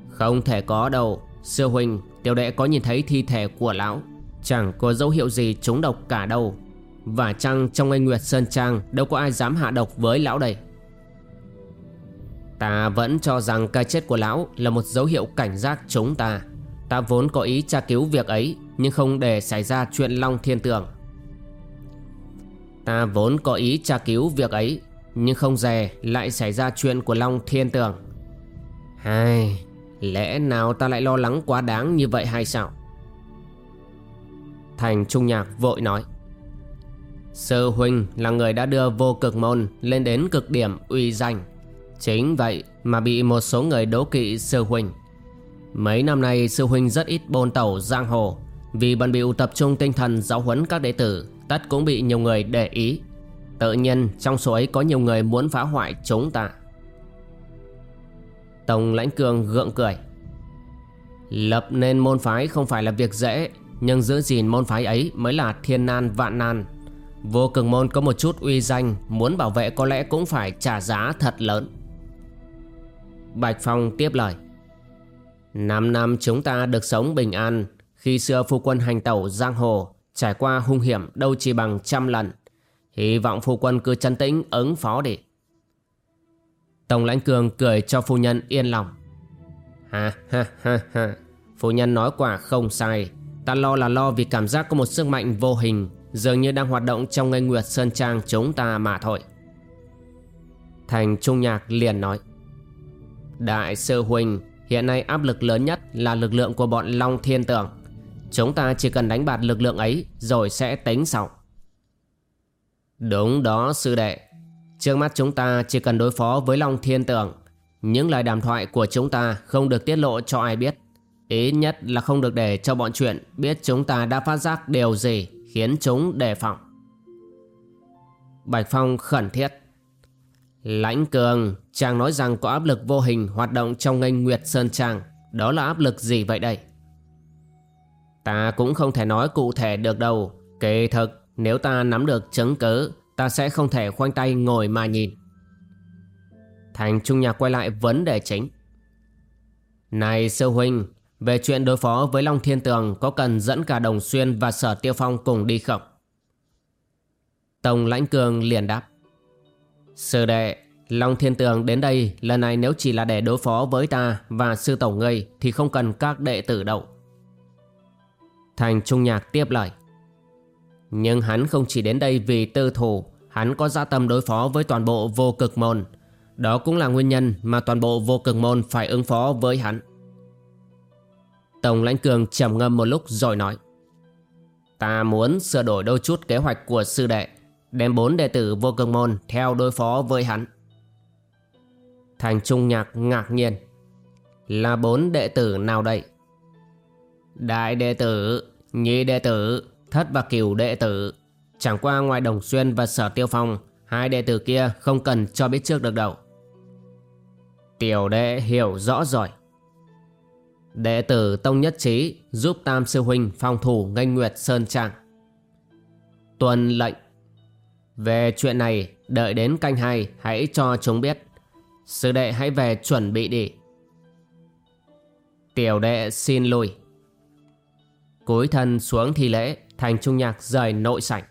Speaker 1: Không thể có đâu. Sư huynh, Tiểu đệ có nhìn thấy thi thể của lão? Chẳng có dấu hiệu gì trúng độc cả đâu. Và chăng trong anh Nguyệt Sơn Trang Đâu có ai dám hạ độc với lão đây? Ta vẫn cho rằng cái chết của lão Là một dấu hiệu cảnh giác chúng ta. Ta vốn có ý tra cứu việc ấy, Nhưng không để xảy ra chuyện Long Thiên Tường. Ta vốn có ý tra cứu việc ấy nhưng không dè, lại xảy ra chuyện của Long Thiên Tường. Hai Lẽ nào ta lại lo lắng quá đáng như vậy hay sao? Thành Trung Nhạc vội nói. Sư Huynh là người đã đưa vô cực môn lên đến cực điểm uy danh. Chính vậy mà bị một số người đố kỵ Sư Huynh. Mấy năm nay Sư Huynh rất ít bôn tẩu giang hồ. Vì bận bịu tập trung tinh thần giáo huấn các đệ tử, Tất cũng bị nhiều người để ý. Tự nhiên, trong số ấy có nhiều người muốn phá hoại chúng ta. Tổng lãnh cường gượng cười. Lập nên môn phái không phải là việc dễ, Nhưng giữ gìn môn phái ấy mới là thiên nan vạn nan. Vô cực môn có một chút uy danh, Muốn bảo vệ có lẽ cũng phải trả giá thật lớn. Bạch Phong tiếp lời. Năm năm chúng ta được sống bình an, Khi xưa phu quân hành tẩu giang hồ, Trải qua hung hiểm, đâu chỉ bằng trăm lần. Hy vọng phu quân cứ chân tĩnh, ứng phó đi. Tổng lãnh cường cười cho phu nhân yên lòng. Ha ha ha ha. Phu nhân nói quả không sai. Ta lo là lo vì cảm giác có một sức mạnh vô hình, Dường như đang hoạt động trong ngây nguyệt sơn trang chúng ta mà thôi. Thành Trung Nhạc liền nói, Đại sư Huynh Hiện nay áp lực lớn nhất là lực lượng của bọn Long Thiên tượng Chúng ta chỉ cần đánh bạt lực lượng ấy, Rồi sẽ tính sau. Đúng đó sư đệ Trước mắt chúng ta chỉ cần đối phó với Long Thiên Tượng Những lời đàm thoại của chúng ta không được tiết lộ cho ai biết Ý nhất là không được để cho bọn chuyện biết chúng ta đã phát giác điều gì khiến chúng đề phòng. Bạch Phong khẩn thiết. Lãnh cường, chàng nói rằng có áp lực vô hình hoạt động trong ngành Nguyệt Sơn Trang. Đó là áp lực gì vậy đây? Ta cũng không thể nói cụ thể được đâu. Kỳ thực, nếu ta nắm được chứng cứ, ta sẽ không thể khoanh tay ngồi mà nhìn. Thành Trung Nhạc quay lại vấn đề chính. Này sư huynh, về chuyện đối phó với Long Thiên Tường có cần dẫn cả Đồng Xuyên và Sở Tiêu Phong cùng đi không? Tổng Lãnh Cường liền đáp. Sư đệ, Long Thiên Tường đến đây lần này nếu chỉ là để đối phó với ta và sư tổng ngươi thì không cần các đệ tử đậu Thành Trung Nhạc tiếp lời. Nhưng hắn không chỉ đến đây vì tư thủ, hắn có gia tâm đối phó với toàn bộ vô cực môn. Đó cũng là nguyên nhân mà toàn bộ vô cực môn phải ứng phó với hắn. Tổng lãnh cường trầm ngâm một lúc rồi nói Ta muốn sửa đổi đôi chút kế hoạch của sư đệ Đem bốn đệ tử vô cực môn theo đối phó với hắn Thành Trung Nhạc ngạc nhiên Là bốn đệ tử nào đây? Đại đệ tử, nhị đệ tử, thất và cửu đệ tử Chẳng qua ngoài Đồng Xuyên và Sở Tiêu Phong Hai đệ tử kia không cần cho biết trước được đâu Tiểu đệ hiểu rõ rồi Đệ tử Tông Nhất Trí giúp Tam Sư Huynh phòng thủ nganh Nguyệt Sơn Trang. Tuần lệnh Về chuyện này, đợi đến canh hai hãy cho chúng biết. Sư đệ hãy về chuẩn bị đi. Tiểu đệ xin lùi. Cúi thân xuống thi lễ, thành trung nhạc rời nội sảnh.